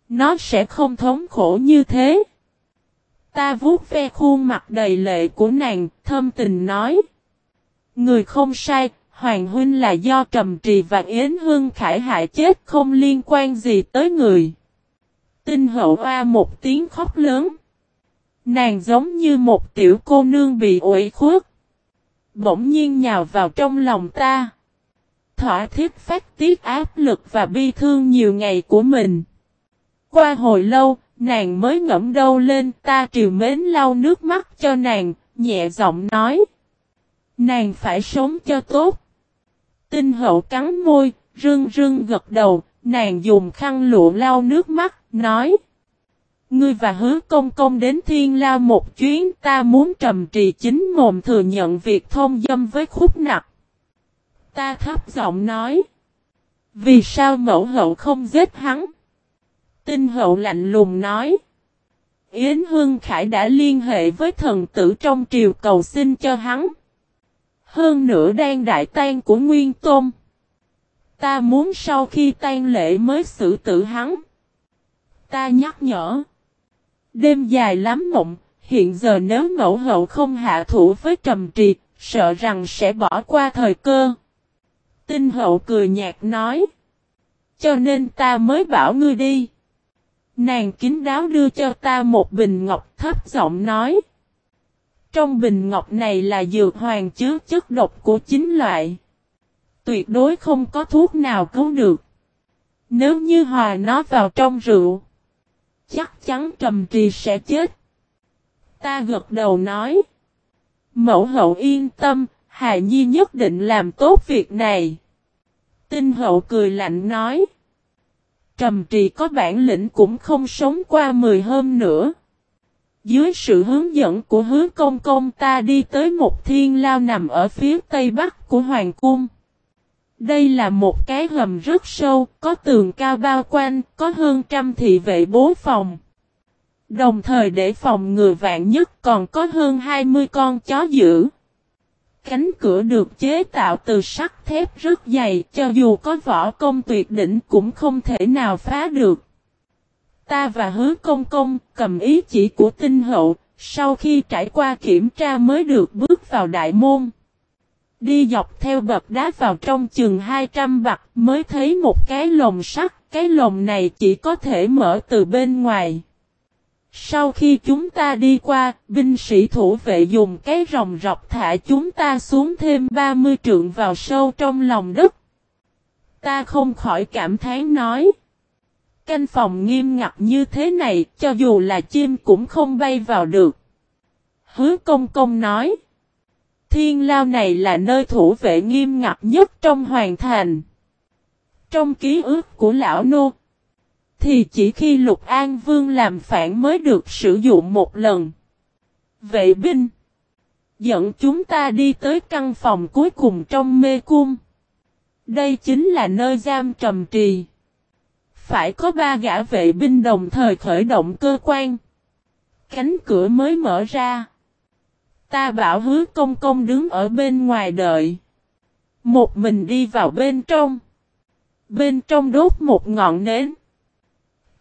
nó sẽ không thống khổ như thế. Ta vuốt ve khuôn mặt đầy lệ của nàng, thâm tình nói. Người không sai, Hoàng Huynh là do Trầm Trì và Yến Hương Khải hại chết không liên quan gì tới người. Tinh hậu oa một tiếng khóc lớn. Nàng giống như một tiểu cô nương bị ủi khuất. Bỗng nhiên nhào vào trong lòng ta. Thỏa thiết phát tiết áp lực và bi thương nhiều ngày của mình. Qua hồi lâu, nàng mới ngẫm đầu lên ta triều mến lau nước mắt cho nàng, nhẹ giọng nói. Nàng phải sống cho tốt. Tinh hậu cắn môi, rưng rưng gật đầu, nàng dùng khăn lụa lau nước mắt, nói. Ngươi và hứa công công đến thiên lao một chuyến ta muốn trầm trì chính mồm thừa nhận việc thông dâm với khúc nặc. Ta thấp giọng nói. Vì sao mẫu hậu không giết hắn? Tinh hậu lạnh lùng nói. Yến Hương Khải đã liên hệ với thần tử trong triều cầu xin cho hắn. Hơn nữa đang đại tan của Nguyên Tôn. Ta muốn sau khi tan lễ mới xử tử hắn. Ta nhắc nhở. Đêm dài lắm mộng, hiện giờ nếu mẫu hậu không hạ thủ với trầm trì, sợ rằng sẽ bỏ qua thời cơ. Tinh hậu cười nhạt nói. Cho nên ta mới bảo ngươi đi. Nàng kính đáo đưa cho ta một bình ngọc thấp giọng nói. Trong bình ngọc này là dược hoàng chứa chất độc của chính loại. Tuyệt đối không có thuốc nào cứu được. Nếu như hòa nó vào trong rượu, chắc chắn trầm trì sẽ chết. Ta gật đầu nói. Mẫu hậu yên tâm, Hà Nhi nhất định làm tốt việc này. Tinh hậu cười lạnh nói. Trầm trì có bản lĩnh cũng không sống qua 10 hôm nữa. Dưới sự hướng dẫn của hứa công công ta đi tới một thiên lao nằm ở phía tây bắc của Hoàng Cung. Đây là một cái hầm rất sâu, có tường cao bao quanh, có hơn trăm thị vệ bố phòng. Đồng thời để phòng ngừa vạn nhất còn có hơn 20 con chó giữ. Cánh cửa được chế tạo từ sắt thép rất dày, cho dù có võ công tuyệt đỉnh cũng không thể nào phá được. Ta và hứa công công cầm ý chỉ của tinh hậu, sau khi trải qua kiểm tra mới được bước vào đại môn. Đi dọc theo bậc đá vào trong chừng 200 bậc mới thấy một cái lồng sắt, cái lồng này chỉ có thể mở từ bên ngoài. Sau khi chúng ta đi qua, binh sĩ thủ vệ dùng cái rồng rọc thả chúng ta xuống thêm 30 trượng vào sâu trong lòng đất. Ta không khỏi cảm thán nói. Canh phòng nghiêm ngặt như thế này, cho dù là chim cũng không bay vào được. Hứa công công nói. Thiên lao này là nơi thủ vệ nghiêm ngặt nhất trong hoàng thành. Trong ký ức của lão nô, thì chỉ khi Lục An Vương làm phản mới được sử dụng một lần. Vệ binh. Dẫn chúng ta đi tới căn phòng cuối cùng trong mê cung. Đây chính là nơi giam trầm trì. Phải có ba gã vệ binh đồng thời khởi động cơ quan. Cánh cửa mới mở ra. Ta bảo hứa công công đứng ở bên ngoài đợi. Một mình đi vào bên trong. Bên trong đốt một ngọn nến.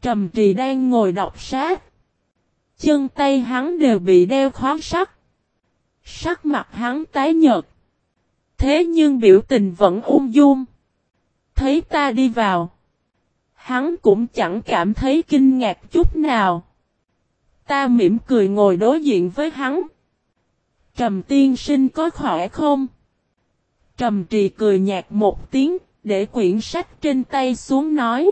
Trầm trì đang ngồi đọc sát. Chân tay hắn đều bị đeo khóa sắt. Sắc mặt hắn tái nhợt. Thế nhưng biểu tình vẫn ung dung. Thấy ta đi vào. Hắn cũng chẳng cảm thấy kinh ngạc chút nào. Ta mỉm cười ngồi đối diện với hắn. Trầm tiên sinh có khỏe không? Trầm trì cười nhạt một tiếng, để quyển sách trên tay xuống nói.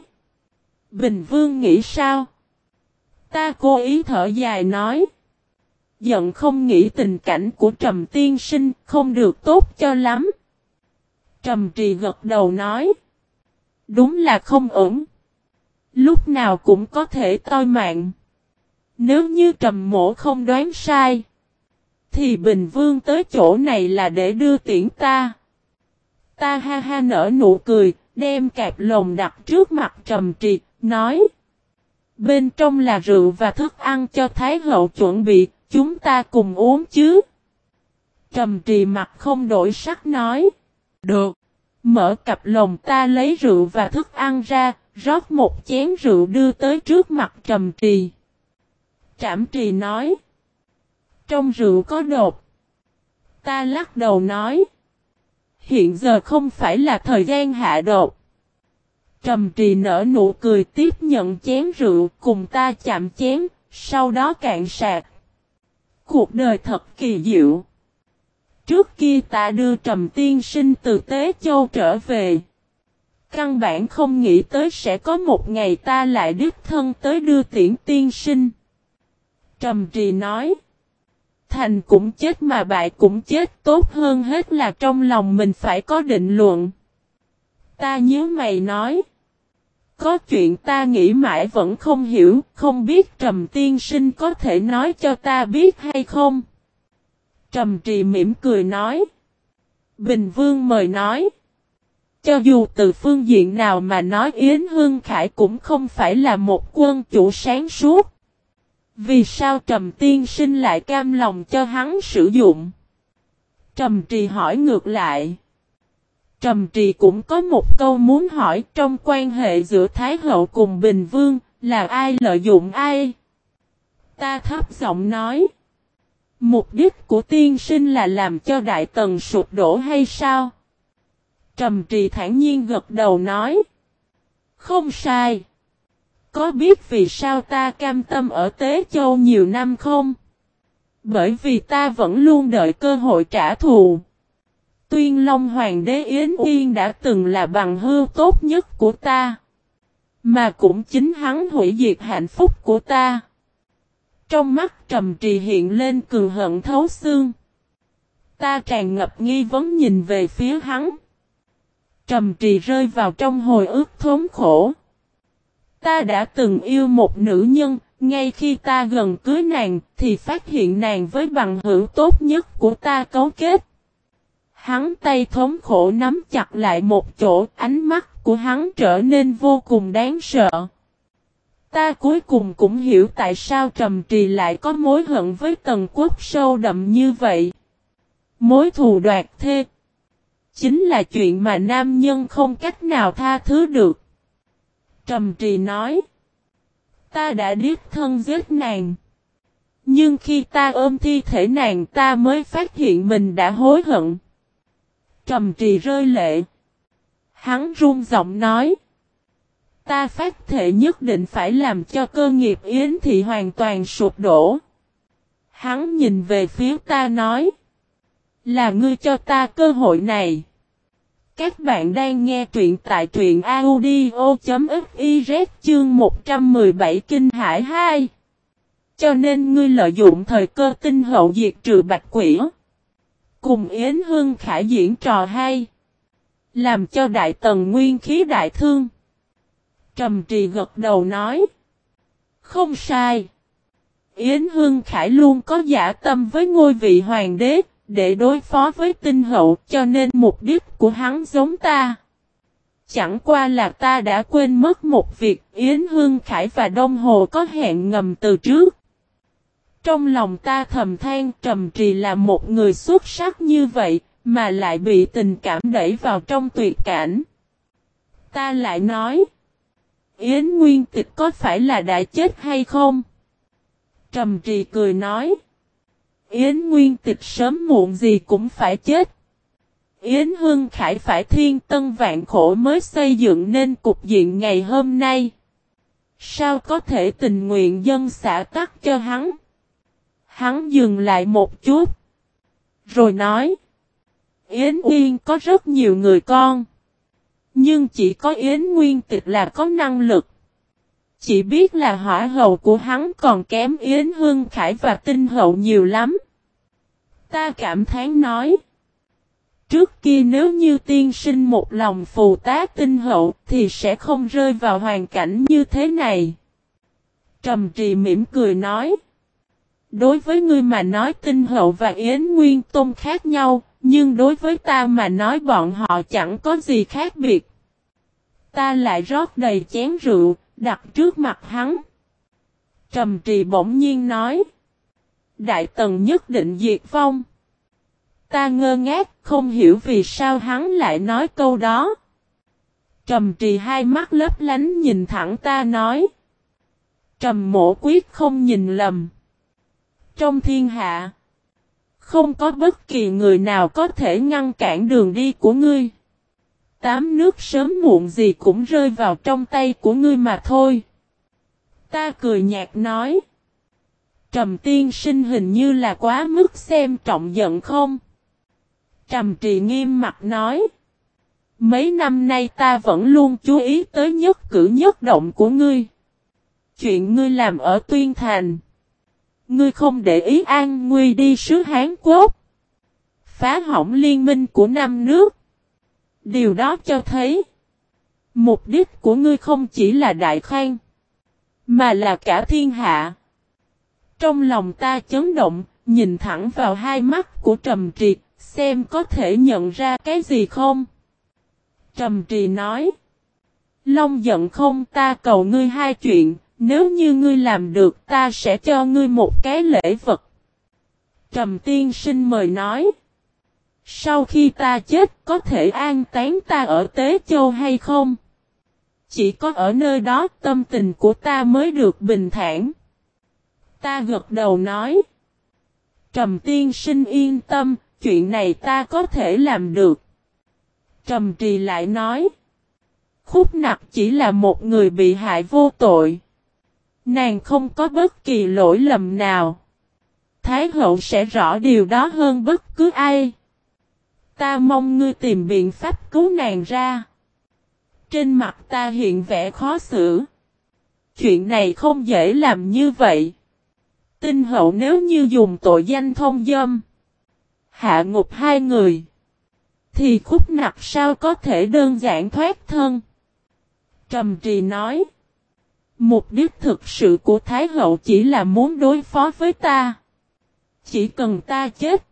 Bình Vương nghĩ sao? Ta cố ý thở dài nói. Giận không nghĩ tình cảnh của Trầm tiên sinh không được tốt cho lắm. Trầm trì gật đầu nói. Đúng là không ổn. Lúc nào cũng có thể toi mạng. Nếu như trầm mổ không đoán sai. Thì Bình Vương tới chỗ này là để đưa tiễn ta. Ta ha ha nở nụ cười, đem cạp lồng đặt trước mặt trầm trì, nói. Bên trong là rượu và thức ăn cho Thái hậu chuẩn bị, chúng ta cùng uống chứ. Trầm trì mặt không đổi sắc nói. Được. Mở cặp lồng ta lấy rượu và thức ăn ra, rót một chén rượu đưa tới trước mặt trầm trì. Trạm trì nói. Trong rượu có đột. Ta lắc đầu nói. Hiện giờ không phải là thời gian hạ đột. Trầm trì nở nụ cười tiếp nhận chén rượu cùng ta chạm chén, sau đó cạn sạc. Cuộc đời thật kỳ diệu. Trước kia ta đưa Trầm Tiên Sinh từ Tế Châu trở về. Căn bản không nghĩ tới sẽ có một ngày ta lại đích thân tới đưa tiễn tiên sinh. Trầm trì nói. Thành cũng chết mà bại cũng chết tốt hơn hết là trong lòng mình phải có định luận. Ta nhớ mày nói. Có chuyện ta nghĩ mãi vẫn không hiểu, không biết Trầm Tiên Sinh có thể nói cho ta biết hay không? Trầm Trì mỉm cười nói. Bình Vương mời nói. Cho dù từ phương diện nào mà nói Yến Hương Khải cũng không phải là một quân chủ sáng suốt. Vì sao Trầm Tiên Sinh lại cam lòng cho hắn sử dụng? Trầm Trì hỏi ngược lại. Trầm Trì cũng có một câu muốn hỏi trong quan hệ giữa Thái Hậu cùng Bình Vương, là ai lợi dụng ai? Ta thấp giọng nói. Mục đích của tiên sinh là làm cho Đại Tần sụp đổ hay sao? Trầm trì thản nhiên gật đầu nói. Không sai. Có biết vì sao ta cam tâm ở Tế Châu nhiều năm không? Bởi vì ta vẫn luôn đợi cơ hội trả thù. Tuyên Long Hoàng đế Yến Uyên đã từng là bằng hưu tốt nhất của ta. Mà cũng chính hắn hủy diệt hạnh phúc của ta. Trong mắt trầm trì hiện lên cường hận thấu xương. Ta tràn ngập nghi vấn nhìn về phía hắn. Trầm trì rơi vào trong hồi ức thốn khổ. Ta đã từng yêu một nữ nhân, ngay khi ta gần cưới nàng thì phát hiện nàng với bằng hữu tốt nhất của ta cấu kết. Hắn tay thống khổ nắm chặt lại một chỗ, ánh mắt của hắn trở nên vô cùng đáng sợ. Ta cuối cùng cũng hiểu tại sao Trầm Trì lại có mối hận với Tần Quốc sâu đậm như vậy. Mối thù đoạt thê. Chính là chuyện mà nam nhân không cách nào tha thứ được. Trầm Trì nói. Ta đã điếc thân giết nàng. Nhưng khi ta ôm thi thể nàng, ta mới phát hiện mình đã hối hận. Trầm Trì rơi lệ. Hắn run giọng nói. Ta phát thể nhất định phải làm cho cơ nghiệp Yến Thị hoàn toàn sụp đổ. Hắn nhìn về phía ta nói. Là ngươi cho ta cơ hội này. Các bạn đang nghe truyện tại truyện audio.fiz chương 117 Kinh Hải 2. Cho nên ngươi lợi dụng thời cơ tinh hậu diệt trừ bạch quỷ. Cùng Yến Hương Khải diễn trò hay. Làm cho đại tần nguyên khí đại thương. Trầm trì gật đầu nói. Không sai. Yến Hương Khải luôn có giả tâm với ngôi vị hoàng đế, để đối phó với tinh hậu cho nên mục đích của hắn giống ta. Chẳng qua là ta đã quên mất một việc Yến Hương Khải và Đông Hồ có hẹn ngầm từ trước. Trong lòng ta thầm than Trầm Trì là một người xuất sắc như vậy, mà lại bị tình cảm đẩy vào trong tuyệt cảnh. Ta lại nói, Yến Nguyên Tịch có phải là đã chết hay không? Trầm Trì cười nói, Yến Nguyên Tịch sớm muộn gì cũng phải chết. Yến Hương Khải phải thiên tân vạn khổ mới xây dựng nên cục diện ngày hôm nay. Sao có thể tình nguyện dân xã tắc cho hắn? Hắn dừng lại một chút. Rồi nói. Yến Uyên có rất nhiều người con. Nhưng chỉ có Yến Nguyên Tịch là có năng lực. Chỉ biết là hỏa hậu của hắn còn kém Yến Hương Khải và tinh hậu nhiều lắm. Ta cảm thán nói. Trước kia nếu như tiên sinh một lòng phù tá tinh hậu thì sẽ không rơi vào hoàn cảnh như thế này. Trầm trì mỉm cười nói. Đối với ngươi mà nói tinh hậu và yến nguyên tôn khác nhau, nhưng đối với ta mà nói bọn họ chẳng có gì khác biệt. Ta lại rót đầy chén rượu, đặt trước mặt hắn. Trầm trì bỗng nhiên nói. Đại tần nhất định diệt vong. Ta ngơ ngác, không hiểu vì sao hắn lại nói câu đó. Trầm trì hai mắt lấp lánh nhìn thẳng ta nói. Trầm mổ quyết không nhìn lầm. Trong thiên hạ, không có bất kỳ người nào có thể ngăn cản đường đi của ngươi. Tám nước sớm muộn gì cũng rơi vào trong tay của ngươi mà thôi. Ta cười nhạt nói. Trầm tiên sinh hình như là quá mức xem trọng giận không? Trầm trì nghiêm mặt nói. Mấy năm nay ta vẫn luôn chú ý tới nhất cử nhất động của ngươi. Chuyện ngươi làm ở Tuyên Thành. Ngươi không để ý an nguy đi sứ Hán Quốc. Phá hỏng liên minh của năm nước. Điều đó cho thấy. Mục đích của ngươi không chỉ là đại khang. Mà là cả thiên hạ. Trong lòng ta chấn động, nhìn thẳng vào hai mắt của Trầm Triệt, xem có thể nhận ra cái gì không. Trầm Trì nói. Long giận không ta cầu ngươi hai chuyện, nếu như ngươi làm được ta sẽ cho ngươi một cái lễ vật. Trầm tiên sinh mời nói. Sau khi ta chết có thể an tán ta ở Tế Châu hay không? Chỉ có ở nơi đó tâm tình của ta mới được bình thản. Ta gật đầu nói. Trầm tiên sinh yên tâm, chuyện này ta có thể làm được. Trầm trì lại nói. Khúc nặc chỉ là một người bị hại vô tội. Nàng không có bất kỳ lỗi lầm nào. Thái hậu sẽ rõ điều đó hơn bất cứ ai. Ta mong ngươi tìm biện pháp cứu nàng ra. Trên mặt ta hiện vẻ khó xử. Chuyện này không dễ làm như vậy. Tinh hậu nếu như dùng tội danh thông dâm. Hạ ngục hai người. Thì khúc nặc sao có thể đơn giản thoát thân. Trầm trì nói. Mục đích thực sự của Thái hậu chỉ là muốn đối phó với ta. Chỉ cần ta chết.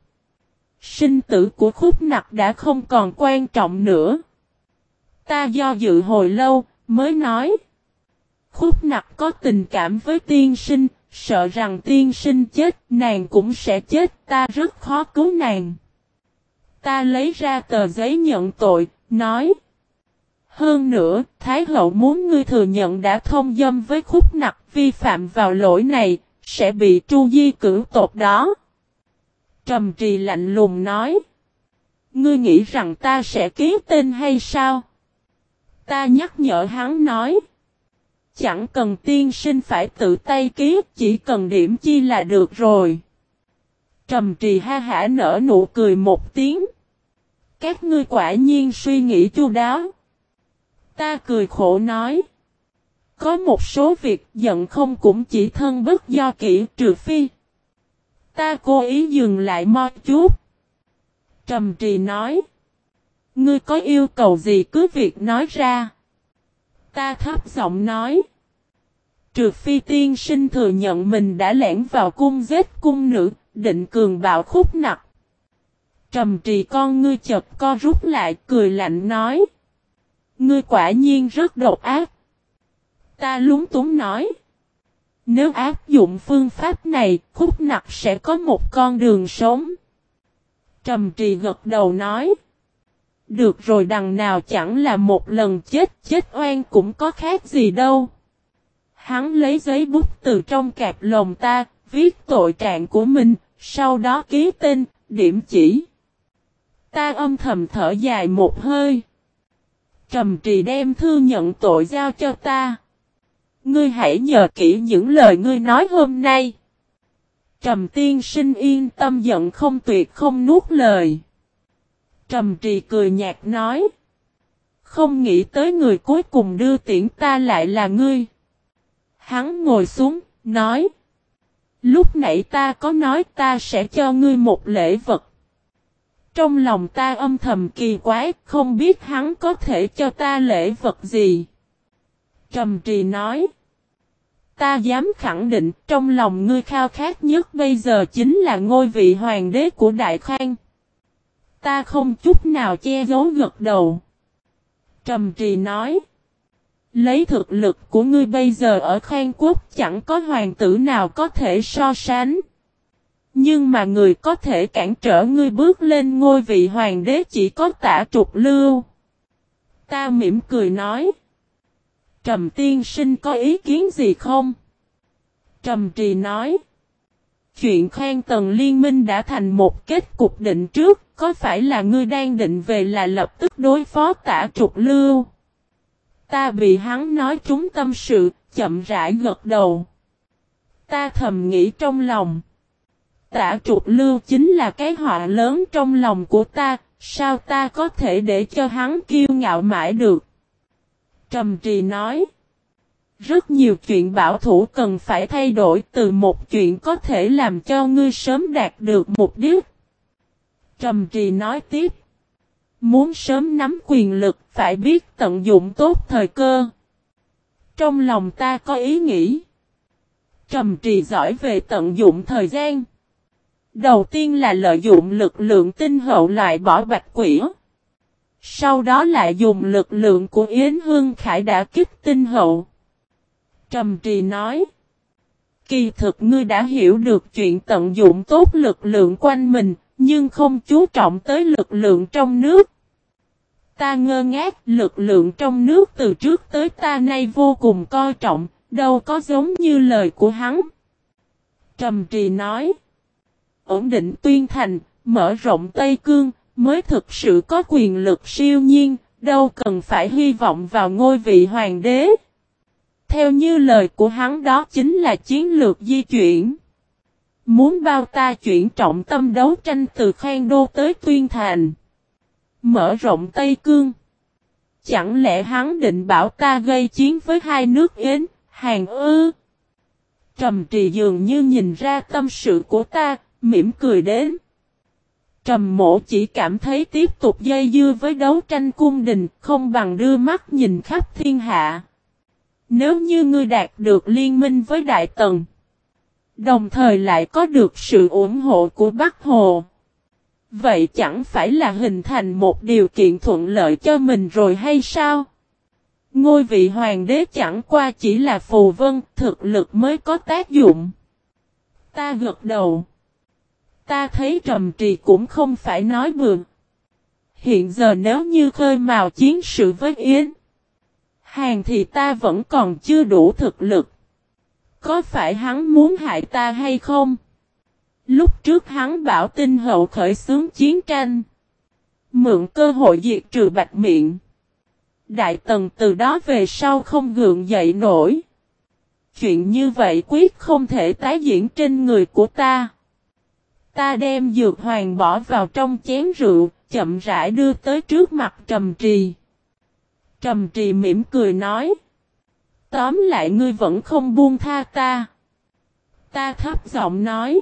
Sinh tử của khúc nặc đã không còn quan trọng nữa. Ta do dự hồi lâu, mới nói. Khúc nặc có tình cảm với tiên sinh, sợ rằng tiên sinh chết, nàng cũng sẽ chết, ta rất khó cứu nàng. Ta lấy ra tờ giấy nhận tội, nói. Hơn nữa, Thái hậu muốn ngươi thừa nhận đã thông dâm với khúc nặc vi phạm vào lỗi này, sẽ bị tru di cử tột đó. Trầm trì lạnh lùng nói. Ngươi nghĩ rằng ta sẽ ký tên hay sao? Ta nhắc nhở hắn nói. Chẳng cần tiên sinh phải tự tay ký, chỉ cần điểm chi là được rồi. Trầm trì ha hả nở nụ cười một tiếng. Các ngươi quả nhiên suy nghĩ chu đáo. Ta cười khổ nói. Có một số việc giận không cũng chỉ thân bất do kỹ trừ phi. Ta cố ý dừng lại mo chút. Trầm trì nói. Ngươi có yêu cầu gì cứ việc nói ra. Ta thấp giọng nói. Trừ phi tiên sinh thừa nhận mình đã lẻn vào cung giết cung nữ, định cường bạo khúc nặc. Trầm trì con ngươi chật co rút lại cười lạnh nói. Ngươi quả nhiên rất độc ác. Ta lúng túng nói. Nếu áp dụng phương pháp này, khúc nặc sẽ có một con đường sống. Trầm trì gật đầu nói. Được rồi đằng nào chẳng là một lần chết, chết oan cũng có khác gì đâu. Hắn lấy giấy bút từ trong cạp lồng ta, viết tội trạng của mình, sau đó ký tên, điểm chỉ. Ta âm thầm thở dài một hơi. Trầm trì đem thư nhận tội giao cho ta. Ngươi hãy nhờ kỹ những lời ngươi nói hôm nay. Trầm tiên sinh yên tâm giận không tuyệt không nuốt lời. Trầm trì cười nhạt nói. Không nghĩ tới người cuối cùng đưa tiễn ta lại là ngươi. Hắn ngồi xuống, nói. Lúc nãy ta có nói ta sẽ cho ngươi một lễ vật. Trong lòng ta âm thầm kỳ quái, không biết hắn có thể cho ta lễ vật gì. Trầm trì nói. Ta dám khẳng định, trong lòng ngươi khao khát nhất bây giờ chính là ngôi vị hoàng đế của Đại Khang. Ta không chút nào che giấu gật đầu. Trầm trì nói. Lấy thực lực của ngươi bây giờ ở Khang Quốc chẳng có hoàng tử nào có thể so sánh. Nhưng mà người có thể cản trở ngươi bước lên ngôi vị hoàng đế chỉ có tả trục lưu. Ta mỉm cười nói. Trầm tiên sinh có ý kiến gì không? Trầm trì nói. Chuyện khoan tần liên minh đã thành một kết cục định trước, có phải là ngươi đang định về là lập tức đối phó tả trục lưu? Ta bị hắn nói trúng tâm sự, chậm rãi gật đầu. Ta thầm nghĩ trong lòng. Tả trục lưu chính là cái họa lớn trong lòng của ta, sao ta có thể để cho hắn kiêu ngạo mãi được? Trầm trì nói. Rất nhiều chuyện bảo thủ cần phải thay đổi, từ một chuyện có thể làm cho ngươi sớm đạt được mục đích. Trầm trì nói tiếp. Muốn sớm nắm quyền lực, phải biết tận dụng tốt thời cơ. Trong lòng ta có ý nghĩ. Trầm trì giỏi về tận dụng thời gian. Đầu tiên là lợi dụng lực lượng tinh hậu loại bỏ bạch quỷ. Sau đó lại dùng lực lượng của Yến Hương Khải đã kích tinh hậu. Trầm trì nói. Kỳ thực ngươi đã hiểu được chuyện tận dụng tốt lực lượng quanh mình, nhưng không chú trọng tới lực lượng trong nước. Ta ngơ ngác lực lượng trong nước từ trước tới ta nay vô cùng coi trọng, đâu có giống như lời của hắn. Trầm trì nói. Ổn định tuyên thành, mở rộng Tây Cương, mới thực sự có quyền lực siêu nhiên, đâu cần phải hy vọng vào ngôi vị hoàng đế. Theo như lời của hắn đó chính là chiến lược di chuyển. Muốn bao ta chuyển trọng tâm đấu tranh từ Khang Đô tới Tuyên Thành. Mở rộng Tây Cương. Chẳng lẽ hắn định bảo ta gây chiến với hai nước Yến, Hàn ư? Trầm trì dường như nhìn ra tâm sự của ta, mỉm cười đến. Trầm mổ chỉ cảm thấy tiếp tục dây dưa với đấu tranh cung đình không bằng đưa mắt nhìn khắp thiên hạ. Nếu như ngươi đạt được liên minh với Đại Tần, đồng thời lại có được sự ủng hộ của Bắc Hồ, vậy chẳng phải là hình thành một điều kiện thuận lợi cho mình rồi hay sao? Ngôi vị hoàng đế chẳng qua chỉ là phù vân, thực lực mới có tác dụng. Ta gật đầu. Ta thấy trầm trì cũng không phải nói mượn. Hiện giờ nếu như khơi mào chiến sự với Yến, Hàng thì ta vẫn còn chưa đủ thực lực. Có phải hắn muốn hại ta hay không? Lúc trước hắn bảo tinh hậu khởi xướng chiến tranh. Mượn cơ hội diệt trừ bạch miệng. Đại tần từ đó về sau không gượng dậy nổi. Chuyện như vậy quyết không thể tái diễn trên người của ta. Ta đem dược hoàng bỏ vào trong chén rượu, chậm rãi đưa tới trước mặt trầm trì. Trầm trì mỉm cười nói. Tóm lại ngươi vẫn không buông tha ta. Ta thấp giọng nói.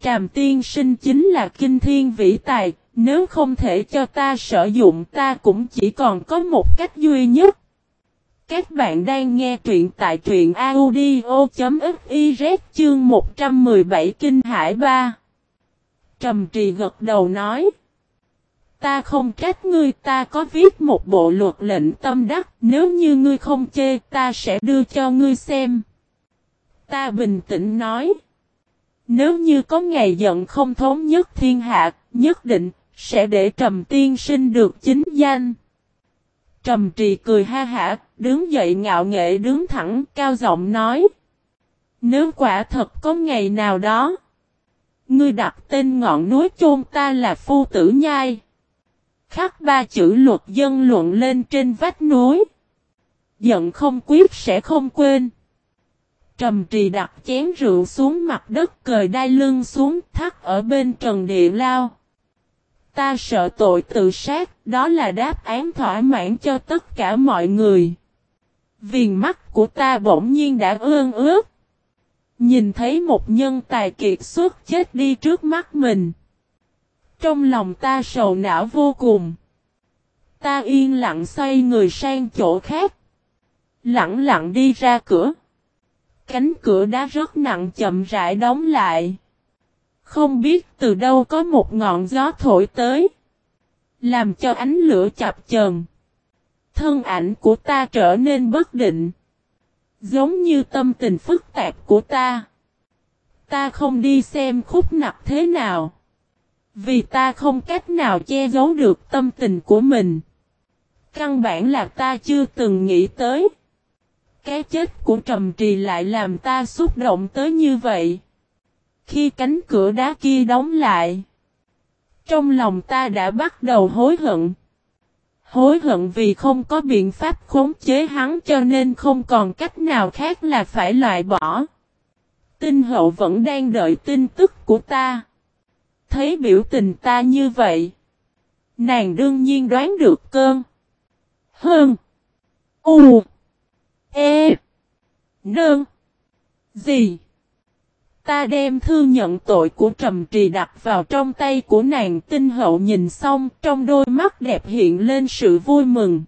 Tràm tiên sinh chính là kinh thiên vĩ tài, nếu không thể cho ta sử dụng ta cũng chỉ còn có một cách duy nhất. Các bạn đang nghe truyện tại truyện audio.fiz chương 117 Kinh Hải 3. Trầm trì gật đầu nói. Ta không trách ngươi, ta có viết một bộ luật lệnh tâm đắc, nếu như ngươi không chê, ta sẽ đưa cho ngươi xem. Ta bình tĩnh nói. Nếu như có ngày giận không thống nhất thiên hạ, nhất định, sẽ để trầm tiên sinh được chính danh. Trầm trì cười ha hả, đứng dậy ngạo nghệ đứng thẳng, cao giọng nói. Nếu quả thật có ngày nào đó, ngươi đặt tên ngọn núi chôn ta là phu tử nhai. Khắc ba chữ luật dân luận lên trên vách núi. Giận không quyết sẽ không quên. Trầm trì đặt chén rượu xuống mặt đất cời đai lưng xuống thắt ở bên trần địa lao. Ta sợ tội tự sát, đó là đáp án thỏa mãn cho tất cả mọi người. Viền mắt của ta bỗng nhiên đã ương ướt. Nhìn thấy một nhân tài kiệt xuất chết đi trước mắt mình. Trong lòng ta sầu não vô cùng. Ta yên lặng xoay người sang chỗ khác. Lặng lặng đi ra cửa. Cánh cửa đá rất nặng chậm rãi đóng lại. Không biết từ đâu có một ngọn gió thổi tới. Làm cho ánh lửa chập chờn. Thân ảnh của ta trở nên bất định. Giống như tâm tình phức tạp của ta. Ta không đi xem khúc nặc thế nào. Vì ta không cách nào che giấu được tâm tình của mình. Căn bản là ta chưa từng nghĩ tới. Cái chết của Trầm Trì lại làm ta xúc động tới như vậy. Khi cánh cửa đá kia đóng lại. Trong lòng ta đã bắt đầu hối hận. Hối hận vì không có biện pháp khống chế hắn cho nên không còn cách nào khác là phải loại bỏ. Tinh hậu vẫn đang đợi tin tức của ta. Thấy biểu tình ta như vậy. Nàng đương nhiên đoán được cơn. Hơn. U. E. Nương. Gì. Ta đem thư nhận tội của Trầm Trì đặt vào trong tay của nàng tinh hậu nhìn xong, trong đôi mắt đẹp hiện lên sự vui mừng.